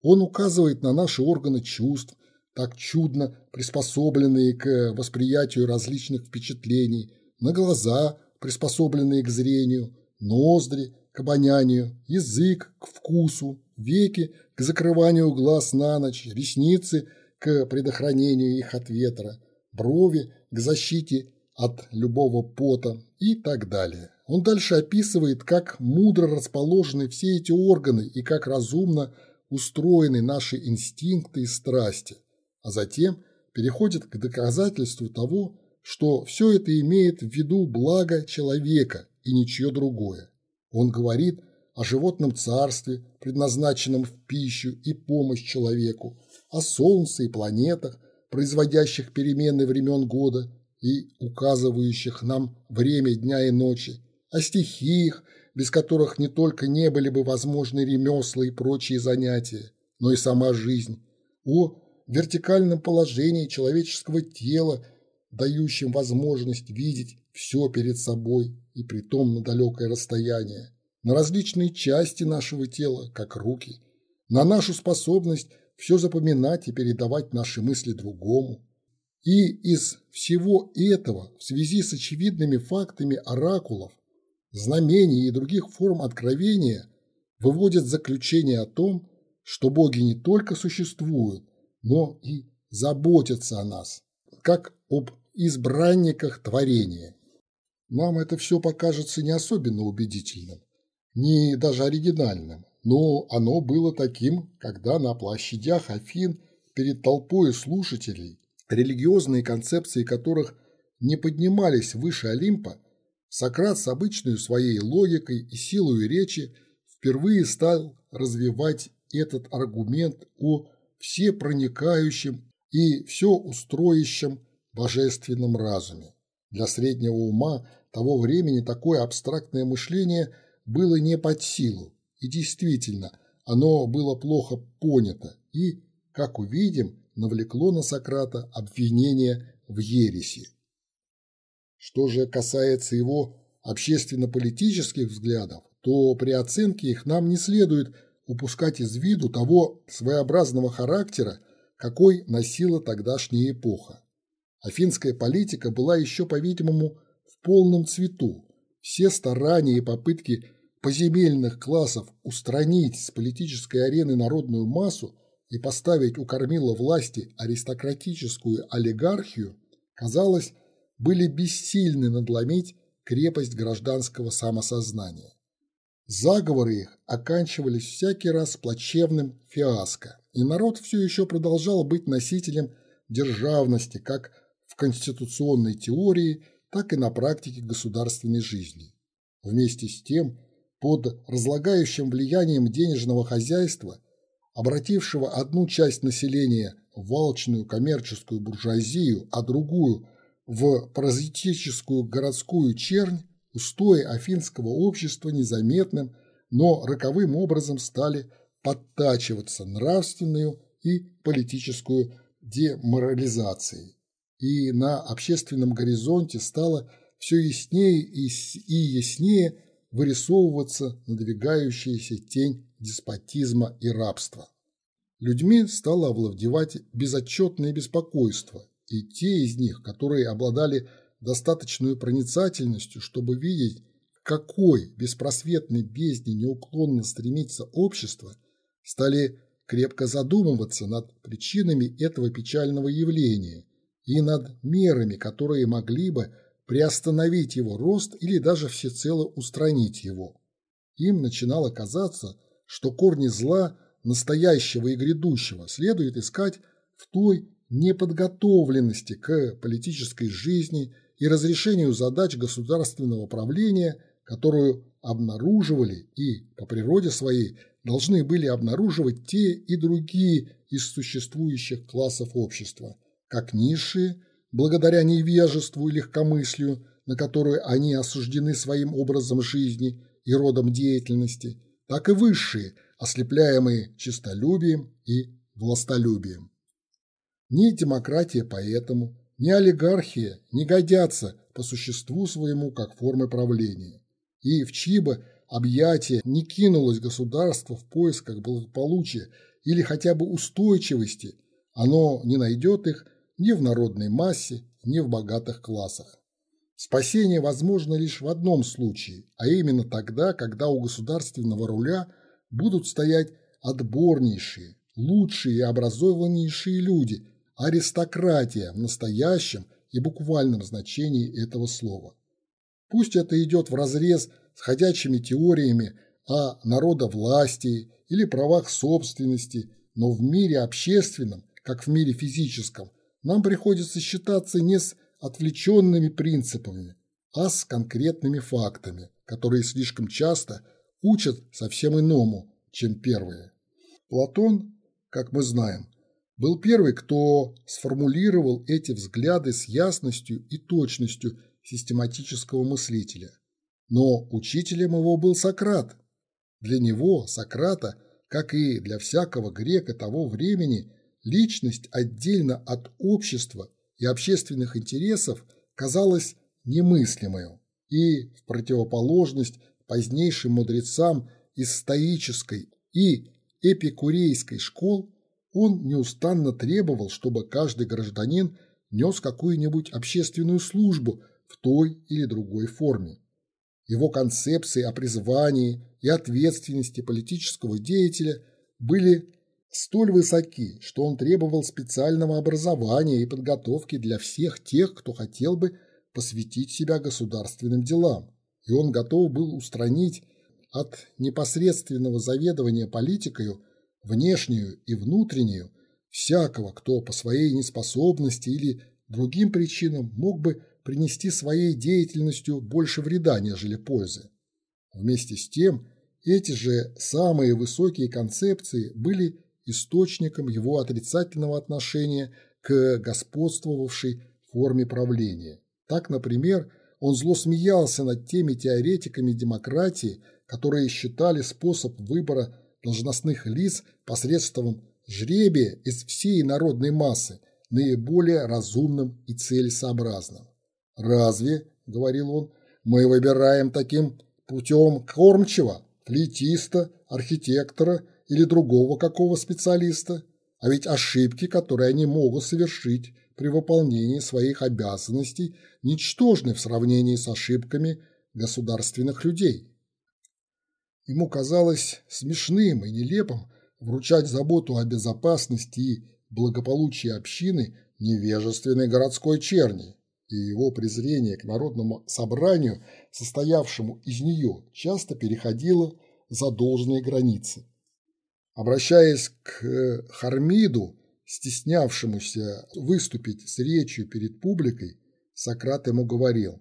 Он указывает на наши органы чувств, так чудно приспособленные к восприятию различных впечатлений, на глаза, приспособленные к зрению, ноздри к обонянию, язык к вкусу, веки к закрыванию глаз на ночь, ресницы к предохранению их от ветра, брови к защите от любого пота и так далее. Он дальше описывает, как мудро расположены все эти органы и как разумно устроены наши инстинкты и страсти а затем переходит к доказательству того, что все это имеет в виду благо человека и ничье другое. Он говорит о животном царстве, предназначенном в пищу и помощь человеку, о солнце и планетах, производящих перемены времен года и указывающих нам время дня и ночи, о стихиях, без которых не только не были бы возможны ремесла и прочие занятия, но и сама жизнь, о вертикальном положении человеческого тела, дающем возможность видеть все перед собой и притом на далекое расстояние, на различные части нашего тела, как руки, на нашу способность все запоминать и передавать наши мысли другому. И из всего этого в связи с очевидными фактами оракулов, знамений и других форм откровения выводят заключение о том, что боги не только существуют, но и заботятся о нас, как об избранниках творения. Нам это все покажется не особенно убедительным, не даже оригинальным, но оно было таким, когда на площадях Афин перед толпой слушателей, религиозные концепции которых не поднимались выше Олимпа, Сократ с обычной своей логикой и силой речи впервые стал развивать этот аргумент о всепроникающем и все устроящем божественном разуме. Для среднего ума того времени такое абстрактное мышление было не под силу, и действительно, оно было плохо понято и, как увидим, навлекло на Сократа обвинение в ереси. Что же касается его общественно-политических взглядов, то при оценке их нам не следует упускать из виду того своеобразного характера, какой носила тогдашняя эпоха. Афинская политика была еще, по-видимому, в полном цвету. Все старания и попытки поземельных классов устранить с политической арены народную массу и поставить у кормила власти аристократическую олигархию, казалось, были бессильны надломить крепость гражданского самосознания. Заговоры их оканчивались всякий раз плачевным фиаско, и народ все еще продолжал быть носителем державности как в конституционной теории, так и на практике государственной жизни. Вместе с тем, под разлагающим влиянием денежного хозяйства, обратившего одну часть населения в алчную коммерческую буржуазию, а другую в паразитическую городскую чернь, устои афинского общества незаметным, но роковым образом стали подтачиваться нравственную и политическую деморализацией. И на общественном горизонте стало все яснее и яснее вырисовываться надвигающаяся тень деспотизма и рабства. Людьми стало овладевать безотчетное беспокойство, и те из них, которые обладали достаточной проницательностью, чтобы видеть, какой беспросветной бездне неуклонно стремится общество, стали крепко задумываться над причинами этого печального явления и над мерами, которые могли бы приостановить его рост или даже всецело устранить его. Им начинало казаться, что корни зла, настоящего и грядущего, следует искать в той неподготовленности к политической жизни и разрешению задач государственного правления, которую обнаруживали и, по природе своей, должны были обнаруживать те и другие из существующих классов общества, как низшие, благодаря невежеству и легкомыслию, на которую они осуждены своим образом жизни и родом деятельности, так и высшие, ослепляемые честолюбием и властолюбием. Ни демократия поэтому, ни олигархия не годятся по существу своему как формы правления. И в чьи бы объятия не кинулось государство в поисках благополучия или хотя бы устойчивости, оно не найдет их ни в народной массе, ни в богатых классах. Спасение возможно лишь в одном случае, а именно тогда, когда у государственного руля будут стоять отборнейшие, лучшие и образованнейшие люди, аристократия в настоящем и буквальном значении этого слова. Пусть это идет вразрез с ходячими теориями о народовластии или правах собственности, но в мире общественном, как в мире физическом – нам приходится считаться не с отвлеченными принципами, а с конкретными фактами, которые слишком часто учат совсем иному, чем первые. Платон, как мы знаем, был первый, кто сформулировал эти взгляды с ясностью и точностью систематического мыслителя. Но учителем его был Сократ. Для него, Сократа, как и для всякого грека того времени, личность отдельно от общества и общественных интересов казалась немыслимой, и в противоположность позднейшим мудрецам из стоической и эпикурейской школ он неустанно требовал, чтобы каждый гражданин нес какую-нибудь общественную службу в той или другой форме. Его концепции о призвании и ответственности политического деятеля были столь высоки, что он требовал специального образования и подготовки для всех тех, кто хотел бы посвятить себя государственным делам, и он готов был устранить от непосредственного заведования политикою внешнюю и внутреннюю всякого, кто по своей неспособности или другим причинам мог бы принести своей деятельностью больше вреда, нежели пользы. Вместе с тем, эти же самые высокие концепции были источником его отрицательного отношения к господствовавшей форме правления. Так, например, он зло смеялся над теми теоретиками демократии, которые считали способ выбора должностных лиц посредством жребия из всей народной массы наиболее разумным и целесообразным. «Разве, – говорил он, – мы выбираем таким путем кормчего, флейтиста, архитектора или другого какого специалиста. А ведь ошибки, которые они могут совершить при выполнении своих обязанностей, ничтожны в сравнении с ошибками государственных людей. Ему казалось смешным и нелепым вручать заботу о безопасности и благополучии общины невежественной городской черни, и его презрение к народному собранию, состоявшему из нее, часто переходило за должные границы. Обращаясь к э, Хармиду, стеснявшемуся выступить с речью перед публикой, Сократ ему говорил,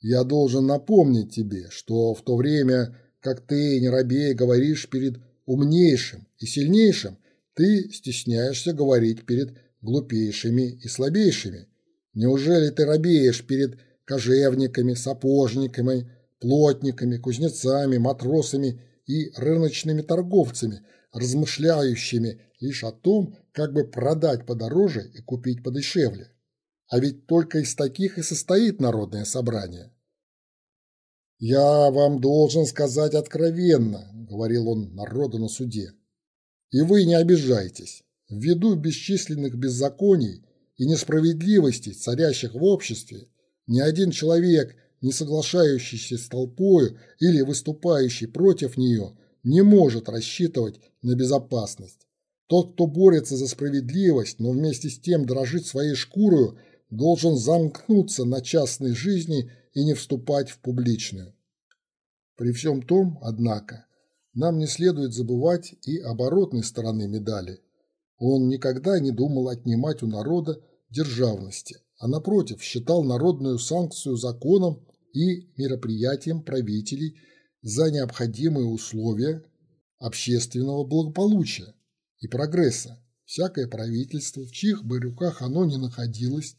«Я должен напомнить тебе, что в то время, как ты, не робея, говоришь перед умнейшим и сильнейшим, ты стесняешься говорить перед глупейшими и слабейшими. Неужели ты робеешь перед кожевниками, сапожниками, плотниками, кузнецами, матросами и рыночными торговцами, размышляющими лишь о том, как бы продать подороже и купить подешевле? А ведь только из таких и состоит народное собрание. «Я вам должен сказать откровенно», — говорил он народу на суде. «И вы не обижайтесь. Ввиду бесчисленных беззаконий и несправедливостей, царящих в обществе, ни один человек, не соглашающийся с толпою или выступающий против нее, не может рассчитывать на безопасность. Тот, кто борется за справедливость, но вместе с тем дрожит своей шкурою, должен замкнуться на частной жизни и не вступать в публичную. При всем том, однако, нам не следует забывать и оборотной стороны медали. Он никогда не думал отнимать у народа державности, а напротив считал народную санкцию законом и мероприятием правителей за необходимые условия общественного благополучия и прогресса. Всякое правительство, в чьих бы руках оно ни находилось,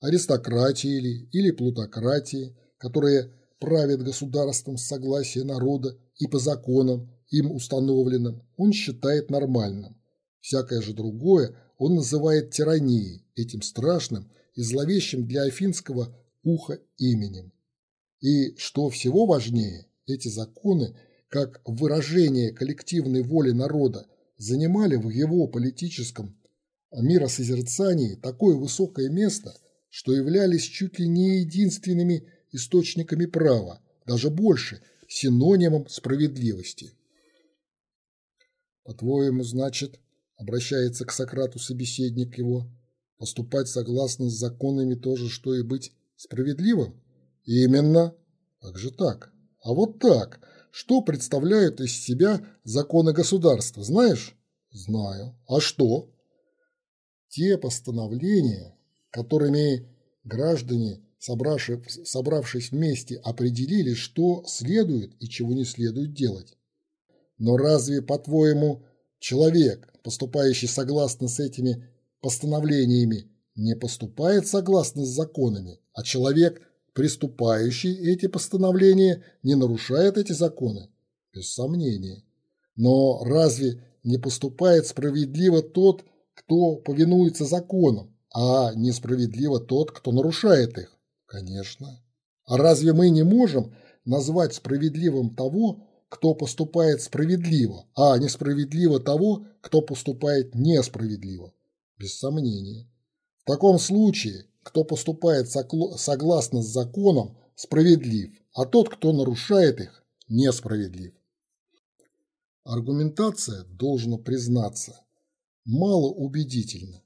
аристократии или, или плутократии, которые правят государством с согласия народа и по законам, им установленным, он считает нормальным. Всякое же другое он называет тиранией, этим страшным и зловещим для афинского уха именем. И, что всего важнее, эти законы, как выражение коллективной воли народа, занимали в его политическом миросозерцании такое высокое место – что являлись чуть ли не единственными источниками права, даже больше, синонимом справедливости. «По-твоему, значит, — обращается к Сократу собеседник его, — поступать согласно с законами то же, что и быть справедливым? Именно. Как же так? А вот так. Что представляют из себя законы государства, знаешь? Знаю. А что? Те постановления, которыми граждане, собравшись вместе, определили, что следует и чего не следует делать. Но разве, по-твоему, человек, поступающий согласно с этими постановлениями, не поступает согласно с законами, а человек, приступающий эти постановления, не нарушает эти законы? Без сомнения. Но разве не поступает справедливо тот, кто повинуется законам, а несправедливо тот, кто нарушает их? Конечно. А разве мы не можем назвать справедливым того, кто поступает справедливо, а несправедливо того, кто поступает несправедливо? Без сомнения. В таком случае, кто поступает согласно с законом, справедлив, а тот, кто нарушает их, несправедлив. Аргументация, должно признаться, малоубедительна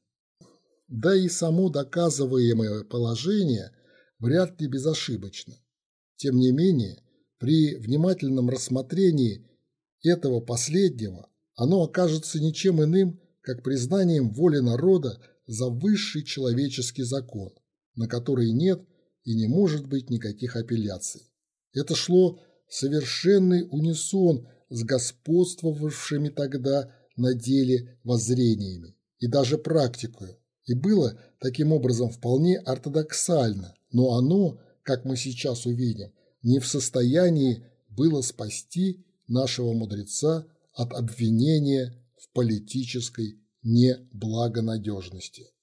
да и само доказываемое положение вряд ли безошибочно. Тем не менее, при внимательном рассмотрении этого последнего оно окажется ничем иным, как признанием воли народа за высший человеческий закон, на который нет и не может быть никаких апелляций. Это шло совершенный унисон с господствовавшими тогда на деле воззрениями и даже практикою, и было таким образом вполне ортодоксально, но оно, как мы сейчас увидим, не в состоянии было спасти нашего мудреца от обвинения в политической неблагонадежности.